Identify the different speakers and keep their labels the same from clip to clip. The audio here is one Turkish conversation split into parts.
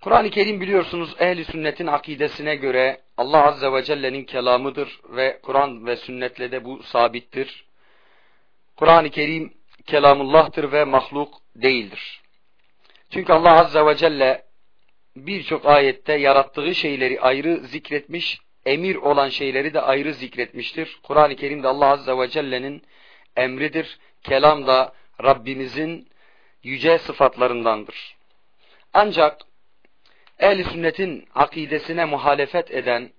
Speaker 1: Kur'an-ı Kerim biliyorsunuz ehli sünnetin akidesine göre Allah Azze ve Celle'nin kelamıdır ve Kur'an ve sünnetle de bu sabittir. Kur'an-ı Kerim kelamullah'tır ve mahluk değildir. Çünkü Allah Azze ve Celle birçok ayette yarattığı şeyleri ayrı zikretmiş, emir olan şeyleri de ayrı zikretmiştir. Kur'an-ı Kerim'de Allah Azze ve Celle'nin emridir. Kelam da Rabbimizin yüce sıfatlarındandır. Ancak ehl sünnetin akidesine muhalefet eden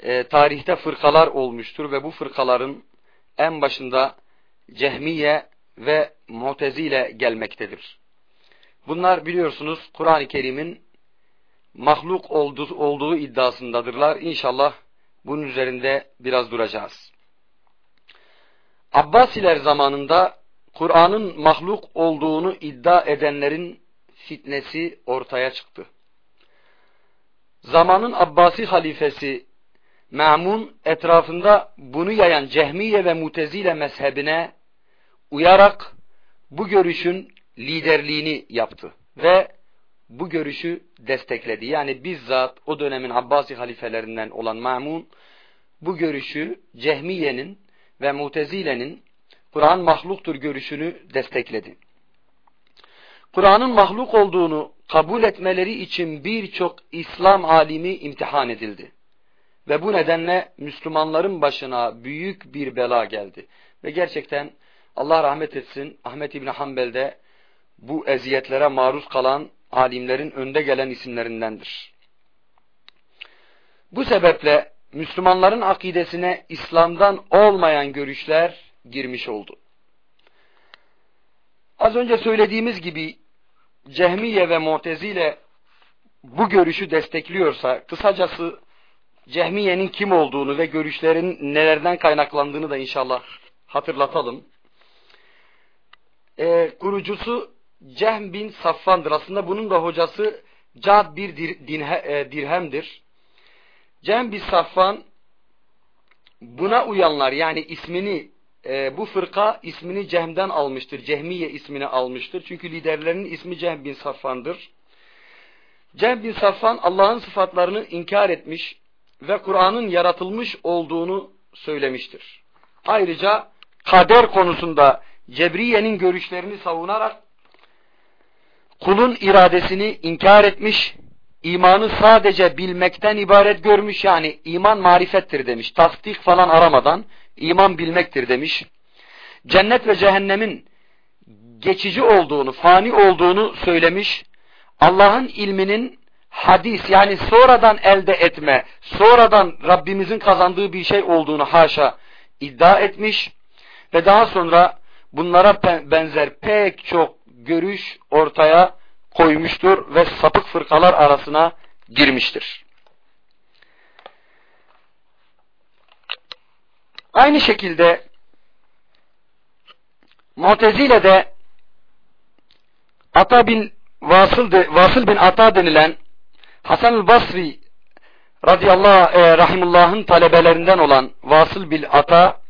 Speaker 1: e, tarihte fırkalar olmuştur ve bu fırkaların en başında Cehmiye ve Mu'tezile gelmektedir. Bunlar biliyorsunuz Kur'an-ı Kerim'in mahluk olduğu, olduğu iddiasındadırlar. İnşallah bunun üzerinde biraz duracağız. Abbasiler zamanında Kur'an'ın mahluk olduğunu iddia edenlerin fitnesi ortaya çıktı. Zamanın Abbasi halifesi Ma'mun etrafında bunu yayan Cehmiye ve Mutezile mezhebine uyarak bu görüşün liderliğini yaptı ve bu görüşü destekledi. Yani bizzat o dönemin Abbasi halifelerinden olan Ma'mun bu görüşü Cehmiye'nin ve Mutezile'nin Kur'an mahluktur görüşünü destekledi. Kur'an'ın mahluk olduğunu kabul etmeleri için birçok İslam alimi imtihan edildi. Ve bu nedenle Müslümanların başına büyük bir bela geldi. Ve gerçekten Allah rahmet etsin Ahmet İbni Hanbel'de bu eziyetlere maruz kalan alimlerin önde gelen isimlerindendir. Bu sebeple Müslümanların akidesine İslam'dan olmayan görüşler girmiş oldu. Az önce söylediğimiz gibi Cehmiye ve Mu'tezile bu görüşü destekliyorsa kısacası Cehmiye'nin kim olduğunu ve görüşlerin nelerden kaynaklandığını da inşallah hatırlatalım. Ee, kurucusu Cehm bin Safvan'dır. Aslında bunun da hocası Cad bir e, dirhemdir. Cehm bin Safvan buna uyanlar yani ismini e, bu fırka ismini Cehm'den almıştır. Cehmiye ismini almıştır. Çünkü liderlerinin ismi Cehm bin Safvan'dır. Cehm bin Safvan Allah'ın sıfatlarını inkar etmiş ve Kur'an'ın yaratılmış olduğunu söylemiştir. Ayrıca kader konusunda Cebriye'nin görüşlerini savunarak kulun iradesini inkar etmiş, imanı sadece bilmekten ibaret görmüş yani iman marifettir demiş. Tasdik falan aramadan iman bilmektir demiş. Cennet ve cehennemin geçici olduğunu, fani olduğunu söylemiş. Allah'ın ilminin hadis yani sonradan elde etme, sonradan Rabbimizin kazandığı bir şey olduğunu haşa iddia etmiş ve daha sonra bunlara benzer pek çok görüş ortaya koymuştur ve sapık fırkalar arasına girmiştir. Aynı şekilde Mu'tezile'de Ata bin Vasıl, de, Vasıl bin Ata denilen Hasan-ı Basri radıyallahu e, rahimullah'ın talebelerinden olan Vasıl bin Ata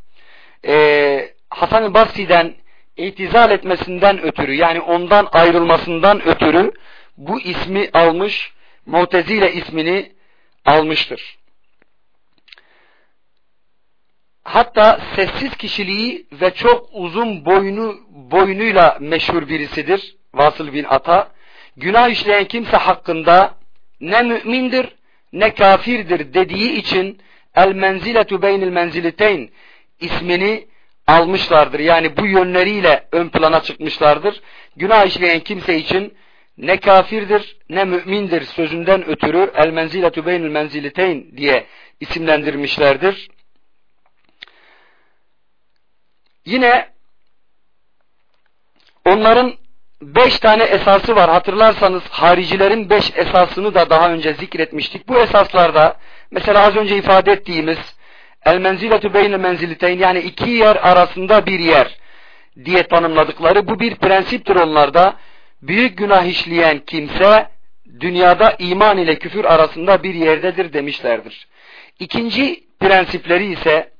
Speaker 1: e, Hasan-ı Basri'den itizal etmesinden ötürü yani ondan ayrılmasından ötürü bu ismi almış Mu'tezile ismini almıştır. Hatta sessiz kişiliği ve çok uzun boynu boynuyla meşhur birisidir. Vasıl bin Ata. Günah işleyen kimse hakkında ne mümindir ne kafirdir dediği için el menziletu beynil menziliteyn ismini almışlardır. Yani bu yönleriyle ön plana çıkmışlardır. Günah işleyen kimse için ne kafirdir ne mümindir sözünden ötürü el menziletu beynil menziliteyn diye isimlendirmişlerdir. Yine onların beş tane esası var. Hatırlarsanız haricilerin beş esasını da daha önce zikretmiştik. Bu esaslarda mesela az önce ifade ettiğimiz el menziletü beyne menziliteyn yani iki yer arasında bir yer diye tanımladıkları bu bir prensiptir onlarda. Büyük günah işleyen kimse dünyada iman ile küfür arasında bir yerdedir demişlerdir. İkinci prensipleri ise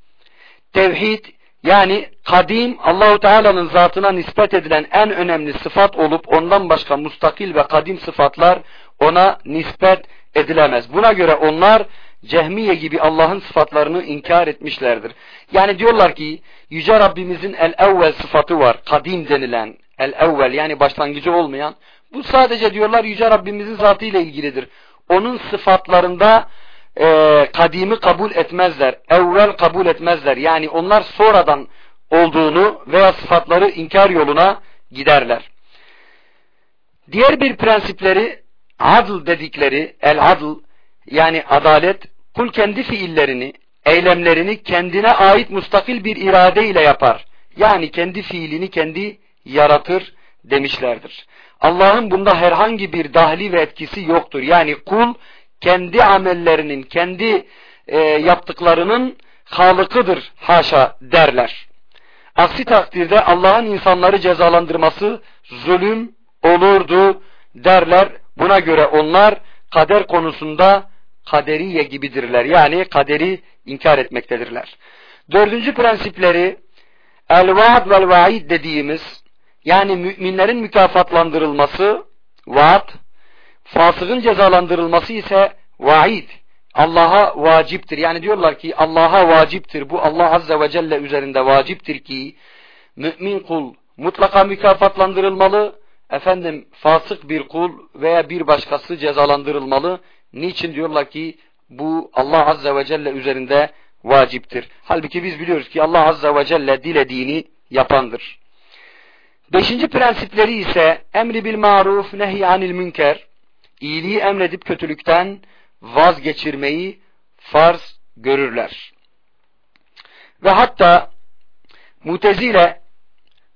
Speaker 1: tevhid, yani kadim Allahu Teala'nın zatına nispet edilen en önemli sıfat olup ondan başka mustakil ve kadim sıfatlar ona nispet edilemez. Buna göre onlar Cehmiye gibi Allah'ın sıfatlarını inkar etmişlerdir. Yani diyorlar ki Yüce Rabbimizin el-evvel sıfatı var. Kadim denilen el-evvel yani başlangıcı olmayan. Bu sadece diyorlar Yüce Rabbimizin zatıyla ilgilidir. Onun sıfatlarında e, kadimi kabul etmezler. Evvel kabul etmezler. Yani onlar sonradan olduğunu veya sıfatları inkar yoluna giderler. Diğer bir prensipleri adl dedikleri el adl yani adalet kul kendi fiillerini, eylemlerini kendine ait mustakil bir irade ile yapar. Yani kendi fiilini kendi yaratır demişlerdir. Allah'ın bunda herhangi bir dahli ve etkisi yoktur. Yani kul kendi amellerinin, kendi e, yaptıklarının halıkıdır haşa derler. Aksi takdirde Allah'ın insanları cezalandırması zulüm olurdu derler. Buna göre onlar kader konusunda kaderiye gibidirler. Yani kaderi inkar etmektedirler. Dördüncü prensipleri el-vaad vel-vaid dediğimiz yani müminlerin mükafatlandırılması vaat, fasığın cezalandırılması ise vaid. Allah'a vaciptir. Yani diyorlar ki Allah'a vaciptir. Bu Allah Azze ve Celle üzerinde vaciptir ki mümin kul mutlaka mükafatlandırılmalı. Efendim fasık bir kul veya bir başkası cezalandırılmalı. Niçin diyorlar ki bu Allah Azze ve Celle üzerinde vaciptir. Halbuki biz biliyoruz ki Allah Azze ve Celle dilediğini yapandır. Beşinci prensipleri ise emri bil maruf nehy münker. İyiliği emredip kötülükten vazgeçirmeyi farz görürler. Ve hatta mutezile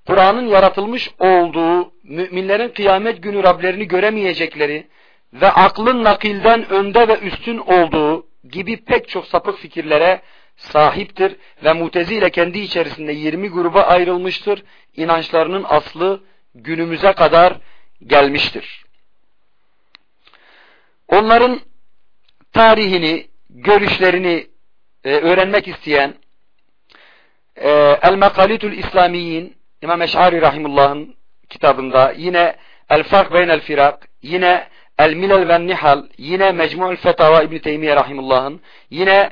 Speaker 1: Kur'an'ın yaratılmış olduğu müminlerin kıyamet günü Rablerini göremeyecekleri ve aklın nakilden önde ve üstün olduğu gibi pek çok sapık fikirlere sahiptir ve mutezile kendi içerisinde 20 gruba ayrılmıştır. İnançlarının aslı günümüze kadar gelmiştir. Onların tarihini, görüşlerini e, öğrenmek isteyen e, El Makalitül İslamiyin İmam Eş'ari Rahimullah'ın kitabında yine El Fark Beynel Firak yine El Milal ve Nihal yine Mecmu'ül Fetava İbn Teymiye rahimullah'ın yine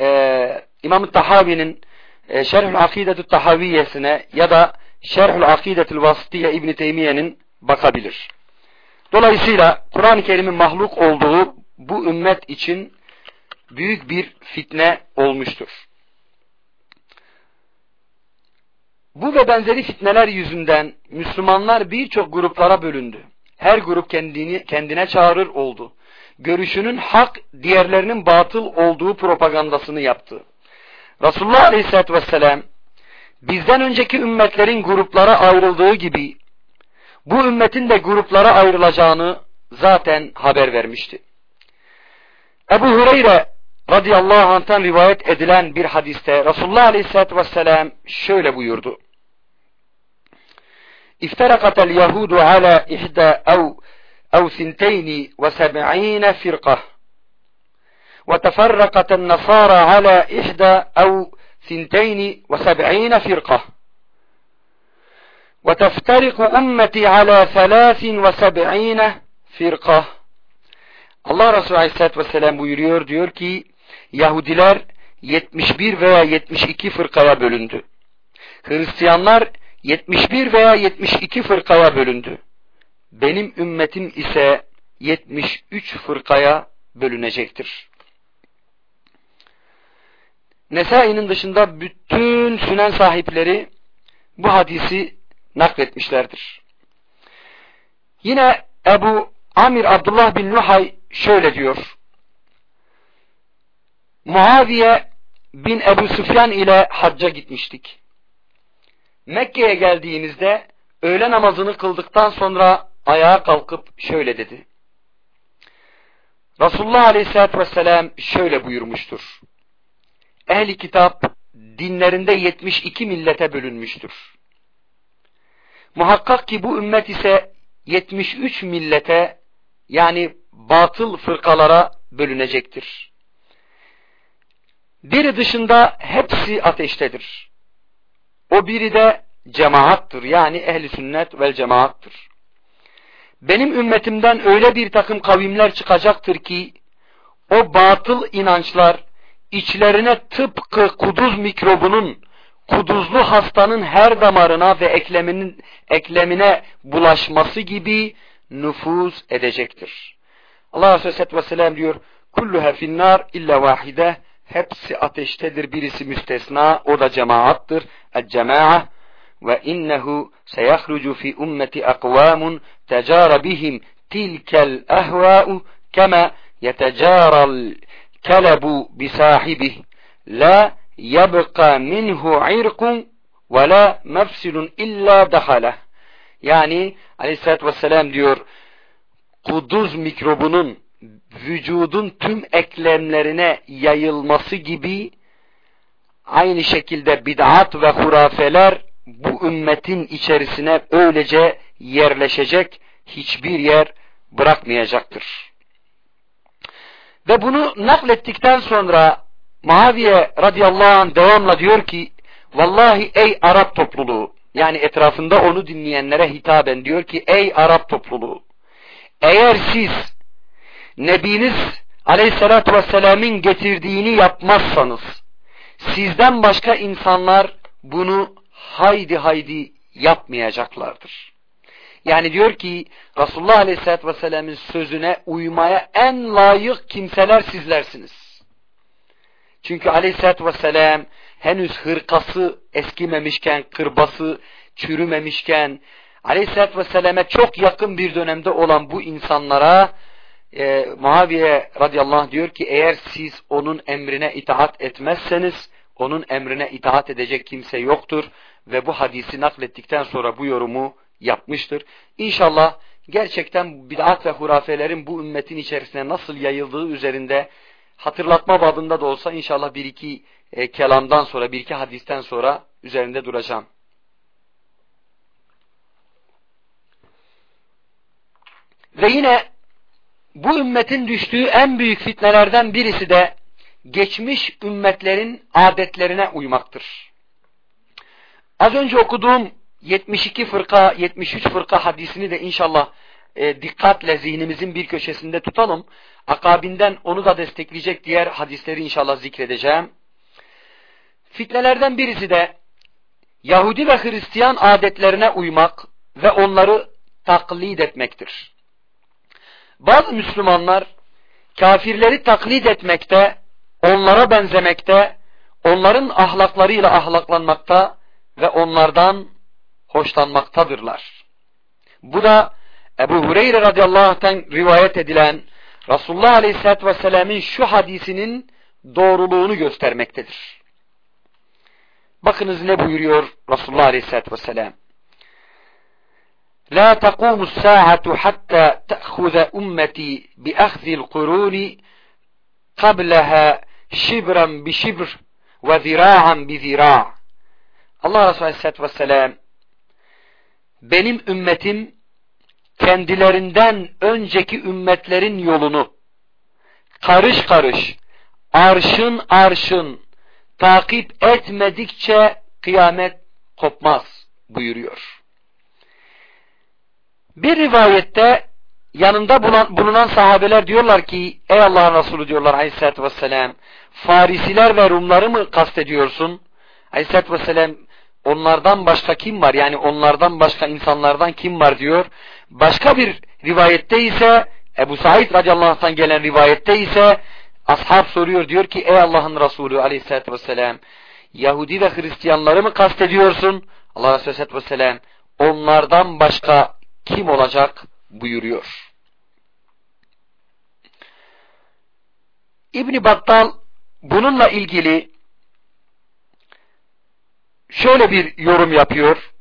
Speaker 1: e, İmam Tahavi'nin e, Şerhül Akidetü Tahaviyesine ya da Şerhül Akidetül Vasıtiye İbn Teymiye'nin bakabilir. Dolayısıyla Kur'an-ı Kerim'in mahluk olduğu bu ümmet için büyük bir fitne olmuştur. Bu ve benzeri fitneler yüzünden Müslümanlar birçok gruplara bölündü her grup kendini kendine çağırır oldu. Görüşünün hak, diğerlerinin batıl olduğu propagandasını yaptı. Resulullah Aleyhisselatü Vesselam bizden önceki ümmetlerin gruplara ayrıldığı gibi bu ümmetin de gruplara ayrılacağını zaten haber vermişti. Ebu Hureyre radıyallahu anh'tan rivayet edilen bir hadiste Resulullah Aleyhisselatü Vesselam şöyle buyurdu. افترقت اليهود على إحدى أو أو ثنتين وسبعين فرقة وتفرقت النصارى على إحدى أو ثنتين وسبعين فرقة وتفترق أمتي على ثلاث وسبعين firka. Allah Resulü Aleyhisselatü Vesselam buyuruyor diyor ki Yahudiler 71 veya 72 fırkaya bölündü. Hristiyanlar 71 veya 72 fırkaya bölündü. Benim ümmetim ise 73 fırkaya bölünecektir. Nesai'nin dışında bütün sünen sahipleri bu hadisi nakletmişlerdir. Yine Ebu Amir Abdullah bin Nuhay şöyle diyor. Muaviye bin Ebu Süfyan ile hacca gitmiştik. Mekke'ye geldiğimizde öğle namazını kıldıktan sonra ayağa kalkıp şöyle dedi. Resulullah Aleyhisselatü Vesselam şöyle buyurmuştur. Ehli kitap dinlerinde 72 millete bölünmüştür. Muhakkak ki bu ümmet ise 73 millete yani batıl fırkalara bölünecektir. Biri dışında hepsi ateştedir. O biri de cemaattır. Yani ehli sünnet vel cemaattır. benim ümmetimden öyle bir takım kavimler çıkacaktır ki o batıl inançlar içlerine tıpkı kuduz mikrobunun kuduzlu hastanın her damarına ve ekleminin eklemine bulaşması gibi nüfuz edecektir. Allah Aleyhisselatü Vesselam diyor kulluha finnar illa vahide. Hepsi ateştedir birisi müstesna o da cemaattır el cema'a ve innehu seyahrucu fi ummeti akvamun tecara bihim tilkel ehva'u kema yetecaral kelebu bisahibih la yabqa minhu irkun ve la mefsilun illa dahale yani aleyhissalatü vesselam diyor kuduz mikrobunun vücudun tüm eklemlerine yayılması gibi aynı şekilde bid'at ve hurafeler bu ümmetin içerisine öylece yerleşecek hiçbir yer bırakmayacaktır. Ve bunu naklettikten sonra Muaviye radıyallahu anh devamla diyor ki Vallahi ey Arap topluluğu yani etrafında onu dinleyenlere hitaben diyor ki ey Arap topluluğu eğer siz Nebiniz aleyhissalatü vesselam'ın getirdiğini yapmazsanız sizden başka insanlar bunu haydi haydi yapmayacaklardır. Yani diyor ki Resulullah Aleyhisselatü Vesselam'ın sözüne uymaya en layık kimseler sizlersiniz. Çünkü Aleyhisselatü Vesselam henüz hırkası eskimemişken, kırbası çürümemişken, Aleyhisselatü Vesselam'e çok yakın bir dönemde olan bu insanlara e, Muaviye radıyallahu anh diyor ki eğer siz onun emrine itaat etmezseniz onun emrine itaat edecek kimse yoktur ve bu hadisi naklettikten sonra bu yorumu yapmıştır. İnşallah gerçekten bid'at ve hurafelerin bu ümmetin içerisine nasıl yayıldığı üzerinde hatırlatma babında da olsa inşallah bir iki e, kelamdan sonra, bir iki hadisten sonra üzerinde duracağım. Ve yine bu ümmetin düştüğü en büyük fitnelerden birisi de geçmiş ümmetlerin adetlerine uymaktır. Az önce okuduğum 72 fırka, 73 fırka hadisini de inşallah e, dikkatle zihnimizin bir köşesinde tutalım. Akabinden onu da destekleyecek diğer hadisleri inşallah zikredeceğim. Fitnelerden birisi de Yahudi ve Hristiyan adetlerine uymak ve onları taklit etmektir. Bazı Müslümanlar kafirleri taklit etmekte, onlara benzemekte, onların ahlaklarıyla ahlaklanmakta ve onlardan hoşlanmaktadırlar. Bu da Ebu Hureyre radıyallahu anh'tan rivayet edilen Resulullah Aleyhisselatü Vesselam'ın şu hadisinin doğruluğunu göstermektedir. Bakınız ne buyuruyor Resulullah Aleyhisselatü Vesselam. La taqumu s-sa'atu hatta ta'khudha ummeti bi akhzil quruni qablaha şibran bi şibr ve zira'an bi zira'. Allah Resulü Aleyhisselatü Vesselam benim ümmetim kendilerinden önceki ümmetlerin yolunu karış karış arşın arşın takip etmedikçe kıyamet kopmaz buyuruyor. Bir rivayette yanında bulunan, sahabeler diyorlar ki ey Allah'ın Resulü diyorlar aleyhissalatü vesselam Farisiler ve Rumları mı kastediyorsun? Aleyhissalatü vesselam onlardan başka kim var? Yani onlardan başka insanlardan kim var diyor. Başka bir rivayette ise Ebu Said radıyallahu anh'tan gelen rivayette ise ashab soruyor diyor ki ey Allah'ın Resulü aleyhissalatü vesselam Yahudi ve Hristiyanları mı kastediyorsun? Allah aleyhissalatü vesselam onlardan başka kim olacak buyuruyor. İbni Battal bununla ilgili şöyle bir yorum yapıyor.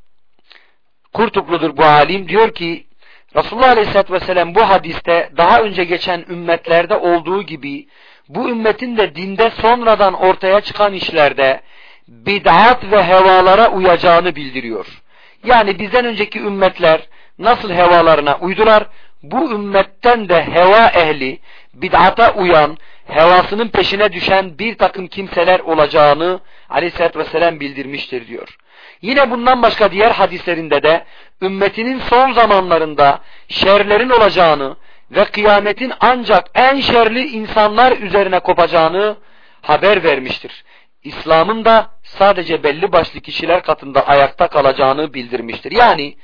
Speaker 1: Kurtupludur bu alim. Diyor ki Resulullah Aleyhisselatü Vesselam bu hadiste daha önce geçen ümmetlerde olduğu gibi bu ümmetin de dinde sonradan ortaya çıkan işlerde bid'at ve hevalara uyacağını bildiriyor. Yani bizden önceki ümmetler nasıl hevalarına uydular, bu ümmetten de heva ehli, bid'ata uyan, hevasının peşine düşen bir takım kimseler olacağını aleyhissalatü vesselam bildirmiştir diyor. Yine bundan başka diğer hadislerinde de ümmetinin son zamanlarında şerlerin olacağını ve kıyametin ancak en şerli insanlar üzerine kopacağını haber vermiştir. İslam'ın da sadece belli başlı kişiler katında ayakta kalacağını bildirmiştir. Yani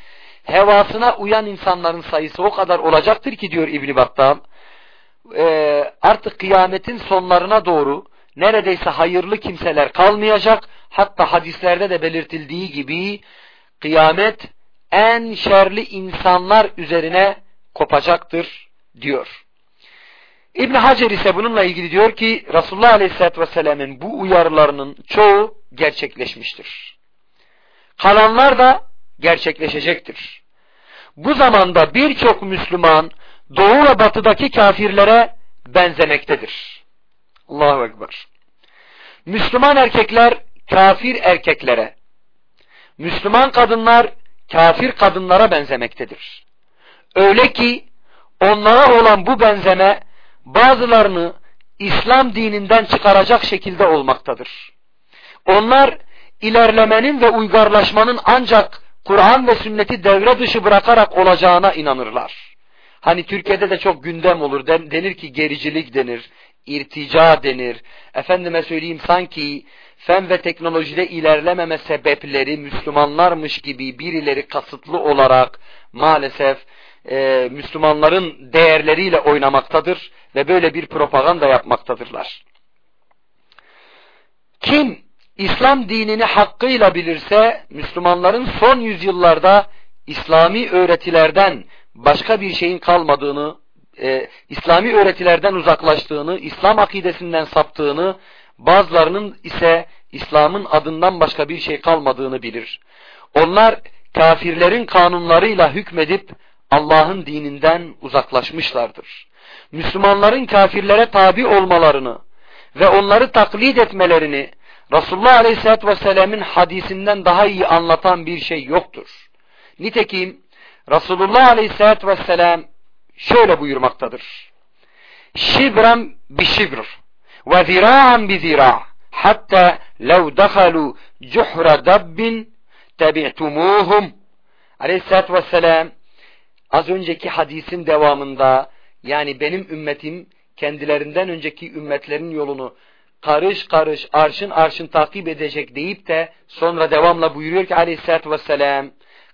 Speaker 1: hevasına uyan insanların sayısı o kadar olacaktır ki diyor İbn Battal. E, artık kıyametin sonlarına doğru neredeyse hayırlı kimseler kalmayacak. Hatta hadislerde de belirtildiği gibi kıyamet en şerli insanlar üzerine kopacaktır diyor. İbn Hacer ise bununla ilgili diyor ki Resulullah Aleyhisselatü Vesselam'ın bu uyarılarının çoğu gerçekleşmiştir. Kalanlar da gerçekleşecektir. Bu zamanda birçok Müslüman doğu ve batıdaki kafirlere benzemektedir. Allahu Ekber. Müslüman erkekler kafir erkeklere, Müslüman kadınlar kafir kadınlara benzemektedir. Öyle ki onlara olan bu benzeme bazılarını İslam dininden çıkaracak şekilde olmaktadır. Onlar ilerlemenin ve uygarlaşmanın ancak Kur'an ve sünneti devre dışı bırakarak olacağına inanırlar. Hani Türkiye'de de çok gündem olur. Denir ki gericilik denir, irtica denir. Efendime söyleyeyim sanki fen ve teknolojide ilerlememe sebepleri Müslümanlarmış gibi birileri kasıtlı olarak maalesef e, Müslümanların değerleriyle oynamaktadır ve böyle bir propaganda yapmaktadırlar. Kim İslam dinini hakkıyla bilirse Müslümanların son yüzyıllarda İslami öğretilerden başka bir şeyin kalmadığını, e, İslami öğretilerden uzaklaştığını, İslam akidesinden saptığını, bazılarının ise İslam'ın adından başka bir şey kalmadığını bilir. Onlar kafirlerin kanunlarıyla hükmedip Allah'ın dininden uzaklaşmışlardır. Müslümanların kafirlere tabi olmalarını ve onları taklit etmelerini Resulullah Aleyhisselatü Vesselam'ın hadisinden daha iyi anlatan bir şey yoktur. Nitekim Resulullah Aleyhisselatü Vesselam şöyle buyurmaktadır. Şibran bi şibr ve zira'an bi zira' hatta lev dakhalu cuhra dabbin tebi'tumuhum Aleyhisselatü Vesselam az önceki hadisin devamında yani benim ümmetim kendilerinden önceki ümmetlerin yolunu karış karış arşın arşın takip edecek deyip de sonra devamla buyuruyor ki aleyhissalatü vesselam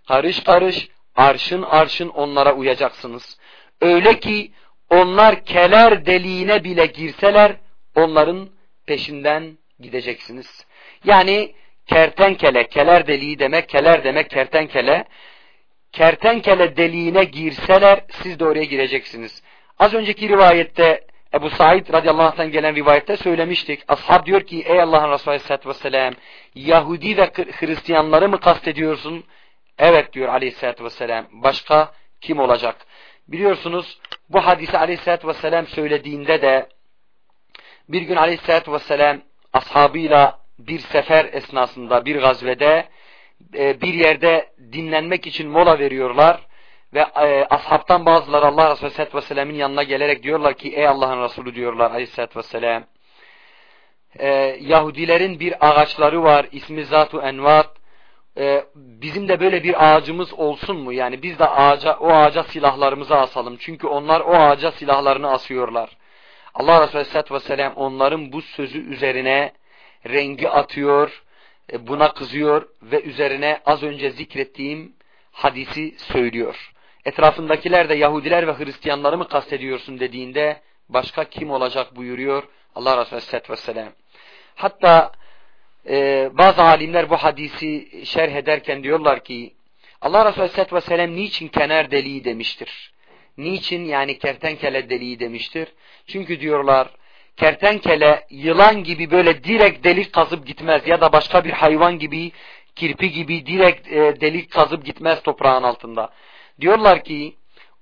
Speaker 1: karış karış arşın arşın onlara uyacaksınız. Öyle ki onlar keler deliğine bile girseler onların peşinden gideceksiniz. Yani kertenkele, keler deliği demek, keler demek kertenkele. Kertenkele deliğine girseler siz de oraya gireceksiniz. Az önceki rivayette Ebu Said radıyallahu anh'tan gelen rivayette söylemiştik. Ashab diyor ki ey Allah'ın Resulü aleyhissalatü vesselam Yahudi ve Hristiyanları mı kastediyorsun? Evet diyor aleyhissalatü vesselam. Başka kim olacak? Biliyorsunuz bu hadisi aleyhissalatü vesselam söylediğinde de bir gün aleyhissalatü vesselam ashabıyla bir sefer esnasında bir gazvede e, bir yerde dinlenmek için mola veriyorlar ve e, ashabtan bazıları Allah Resulü Aleyhisselatü Vesselam'ın yanına gelerek diyorlar ki ey Allah'ın Resulü diyorlar Aleyhisselatü Vesselam e, Yahudilerin bir ağaçları var ismi Zatu Envat e, bizim de böyle bir ağacımız olsun mu? Yani biz de ağaca, o ağaca silahlarımızı asalım. Çünkü onlar o ağaca silahlarını asıyorlar. Allah Resulü Aleyhisselatü Vesselam onların bu sözü üzerine rengi atıyor, e, buna kızıyor ve üzerine az önce zikrettiğim hadisi söylüyor etrafındakiler de Yahudiler ve Hristiyanları mı kastediyorsun dediğinde başka kim olacak buyuruyor Allah Resulü Aleyhisselatü Vesselam. Hatta e, bazı alimler bu hadisi şerh ederken diyorlar ki Allah Resulü Aleyhisselatü Vesselam niçin kenar deliği demiştir? Niçin yani kertenkele deliği demiştir? Çünkü diyorlar kertenkele yılan gibi böyle direkt delik kazıp gitmez ya da başka bir hayvan gibi kirpi gibi direkt e, delik kazıp gitmez toprağın altında. Diyorlar ki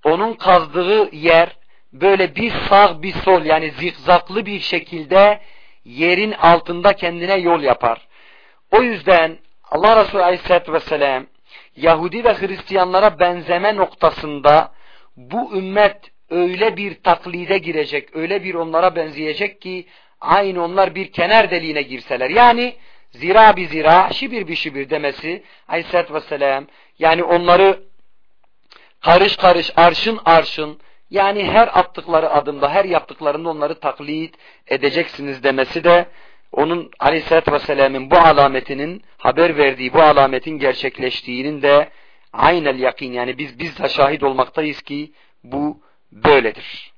Speaker 1: onun kazdığı yer böyle bir sağ bir sol yani zikzaklı bir şekilde yerin altında kendine yol yapar. O yüzden Allah Resulü Aleyhisselatü Vesselam Yahudi ve Hristiyanlara benzeme noktasında bu ümmet öyle bir taklide girecek, öyle bir onlara benzeyecek ki aynı onlar bir kenar deliğine girseler. Yani zira bir zira, şibir bir şibir demesi aleyhissalatü vesselam yani onları karış karış, arşın arşın yani her attıkları adımda, her yaptıklarında onları taklit edeceksiniz demesi de onun aleyhissalatü vesselamın bu alametinin haber verdiği bu alametin gerçekleştiğinin de aynel yakin yani biz biz de şahit olmaktayız ki bu böyledir.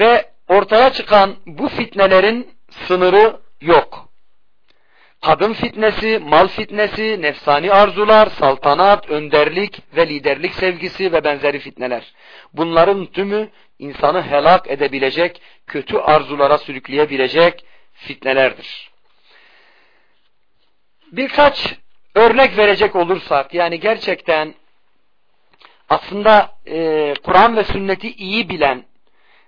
Speaker 1: Ve ortaya çıkan bu fitnelerin sınırı yok. Kadın fitnesi, mal fitnesi, nefsani arzular, saltanat, önderlik ve liderlik sevgisi ve benzeri fitneler. Bunların tümü insanı helak edebilecek, kötü arzulara sürükleyebilecek fitnelerdir. Birkaç örnek verecek olursak, yani gerçekten aslında e, Kur'an ve sünneti iyi bilen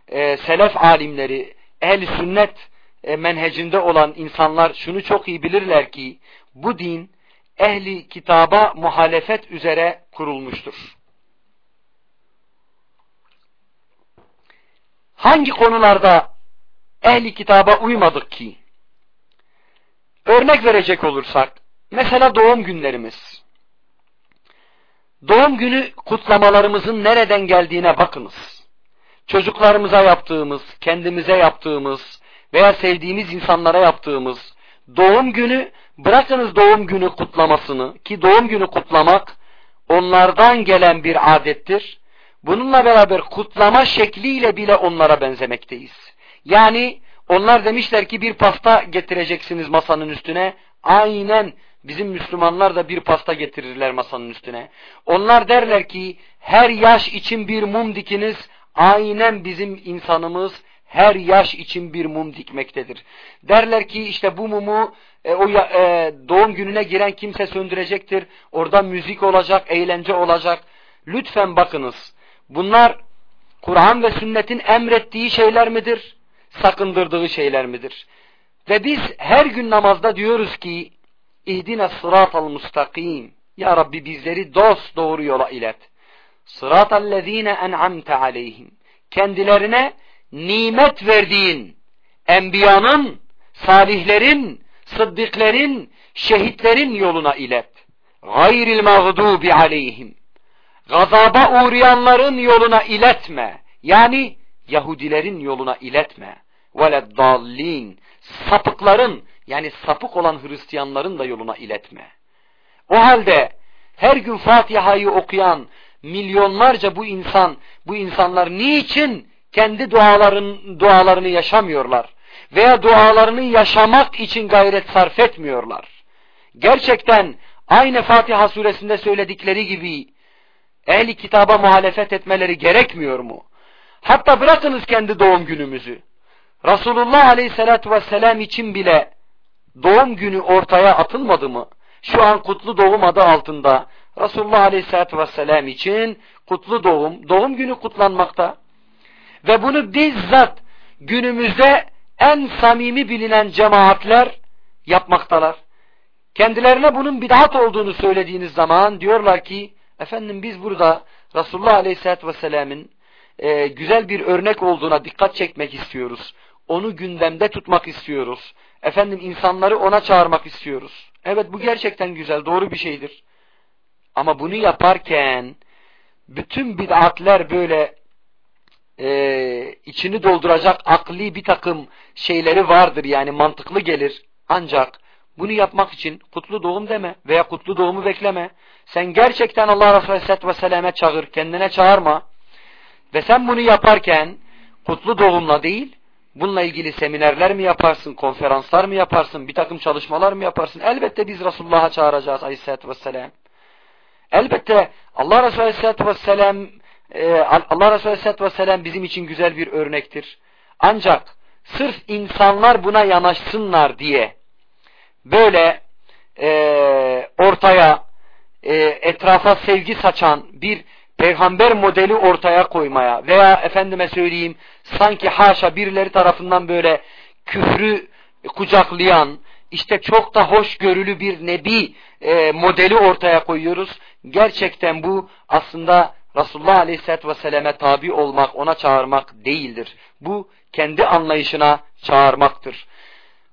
Speaker 1: e, selef alimleri, ehl sünnet e, menhecinde olan insanlar şunu çok iyi bilirler ki bu din ehli kitaba muhalefet üzere kurulmuştur. Hangi konularda ehli kitaba uymadık ki? Örnek verecek olursak, mesela doğum günlerimiz. Doğum günü kutlamalarımızın nereden geldiğine bakınız. Çocuklarımıza yaptığımız, kendimize yaptığımız veya sevdiğimiz insanlara yaptığımız doğum günü, bırakınız doğum günü kutlamasını ki doğum günü kutlamak onlardan gelen bir adettir. Bununla beraber kutlama şekliyle bile onlara benzemekteyiz. Yani onlar demişler ki bir pasta getireceksiniz masanın üstüne. Aynen bizim Müslümanlar da bir pasta getirirler masanın üstüne. Onlar derler ki her yaş için bir mum dikiniz. Aynen bizim insanımız her yaş için bir mum dikmektedir. Derler ki işte bu mumu e, o e, doğum gününe giren kimse söndürecektir. Orada müzik olacak, eğlence olacak. Lütfen bakınız. Bunlar Kur'an ve sünnetin emrettiği şeyler midir? sakındırdığı şeyler midir? Ve biz her gün namazda diyoruz ki İhdine sıratal mustakim. Ya Rabbi bizleri dost doğru yola ilet. Sıratallezine en'amte aleyhim. Kendilerine nimet verdiğin enbiyanın, salihlerin, sıddıklerin, şehitlerin yoluna ilet. Gayril mağdubi aleyhim. Gazaba uğrayanların yoluna iletme. Yani Yahudilerin yoluna iletme veleddallin sapıkların yani sapık olan Hristiyanların da yoluna iletme. O halde her gün Fatiha'yı okuyan milyonlarca bu insan, bu insanlar niçin kendi duaların, dualarını yaşamıyorlar? Veya dualarını yaşamak için gayret sarf etmiyorlar. Gerçekten aynı Fatiha suresinde söyledikleri gibi ehli kitaba muhalefet etmeleri gerekmiyor mu? Hatta bırakınız kendi doğum günümüzü. Resulullah Aleyhisselatü Vesselam için bile doğum günü ortaya atılmadı mı? Şu an kutlu doğum adı altında Resulullah Aleyhisselatü Vesselam için kutlu doğum, doğum günü kutlanmakta. Ve bunu bizzat günümüzde en samimi bilinen cemaatler yapmaktalar. Kendilerine bunun bid'at olduğunu söylediğiniz zaman diyorlar ki efendim biz burada Resulullah Aleyhisselatü Vesselam'ın e, güzel bir örnek olduğuna dikkat çekmek istiyoruz. Onu gündemde tutmak istiyoruz. Efendim insanları ona çağırmak istiyoruz. Evet bu gerçekten güzel, doğru bir şeydir. Ama bunu yaparken bütün bid'atler böyle e, içini dolduracak akli bir takım şeyleri vardır yani mantıklı gelir. Ancak bunu yapmak için kutlu doğum deme veya kutlu doğumu bekleme. Sen gerçekten Allah Resulü Aleyhisselatü Vesselam'e çağır, kendine çağırma. Ve sen bunu yaparken kutlu doğumla değil, bununla ilgili seminerler mi yaparsın, konferanslar mı yaparsın, bir takım çalışmalar mı yaparsın? Elbette biz Resulullah'a çağıracağız aleyhissalatü vesselam. Elbette Allah Resulü aleyhissalatü vesselam e, Allah Resulü aleyhissalatü vesselam bizim için güzel bir örnektir. Ancak sırf insanlar buna yanaşsınlar diye böyle e, ortaya e, etrafa sevgi saçan bir peygamber modeli ortaya koymaya veya efendime söyleyeyim sanki haşa birileri tarafından böyle küfrü kucaklayan işte çok da hoşgörülü bir nebi e, modeli ortaya koyuyoruz. Gerçekten bu aslında Resulullah Aleyhisselatü Vesselam'e tabi olmak, ona çağırmak değildir. Bu kendi anlayışına çağırmaktır.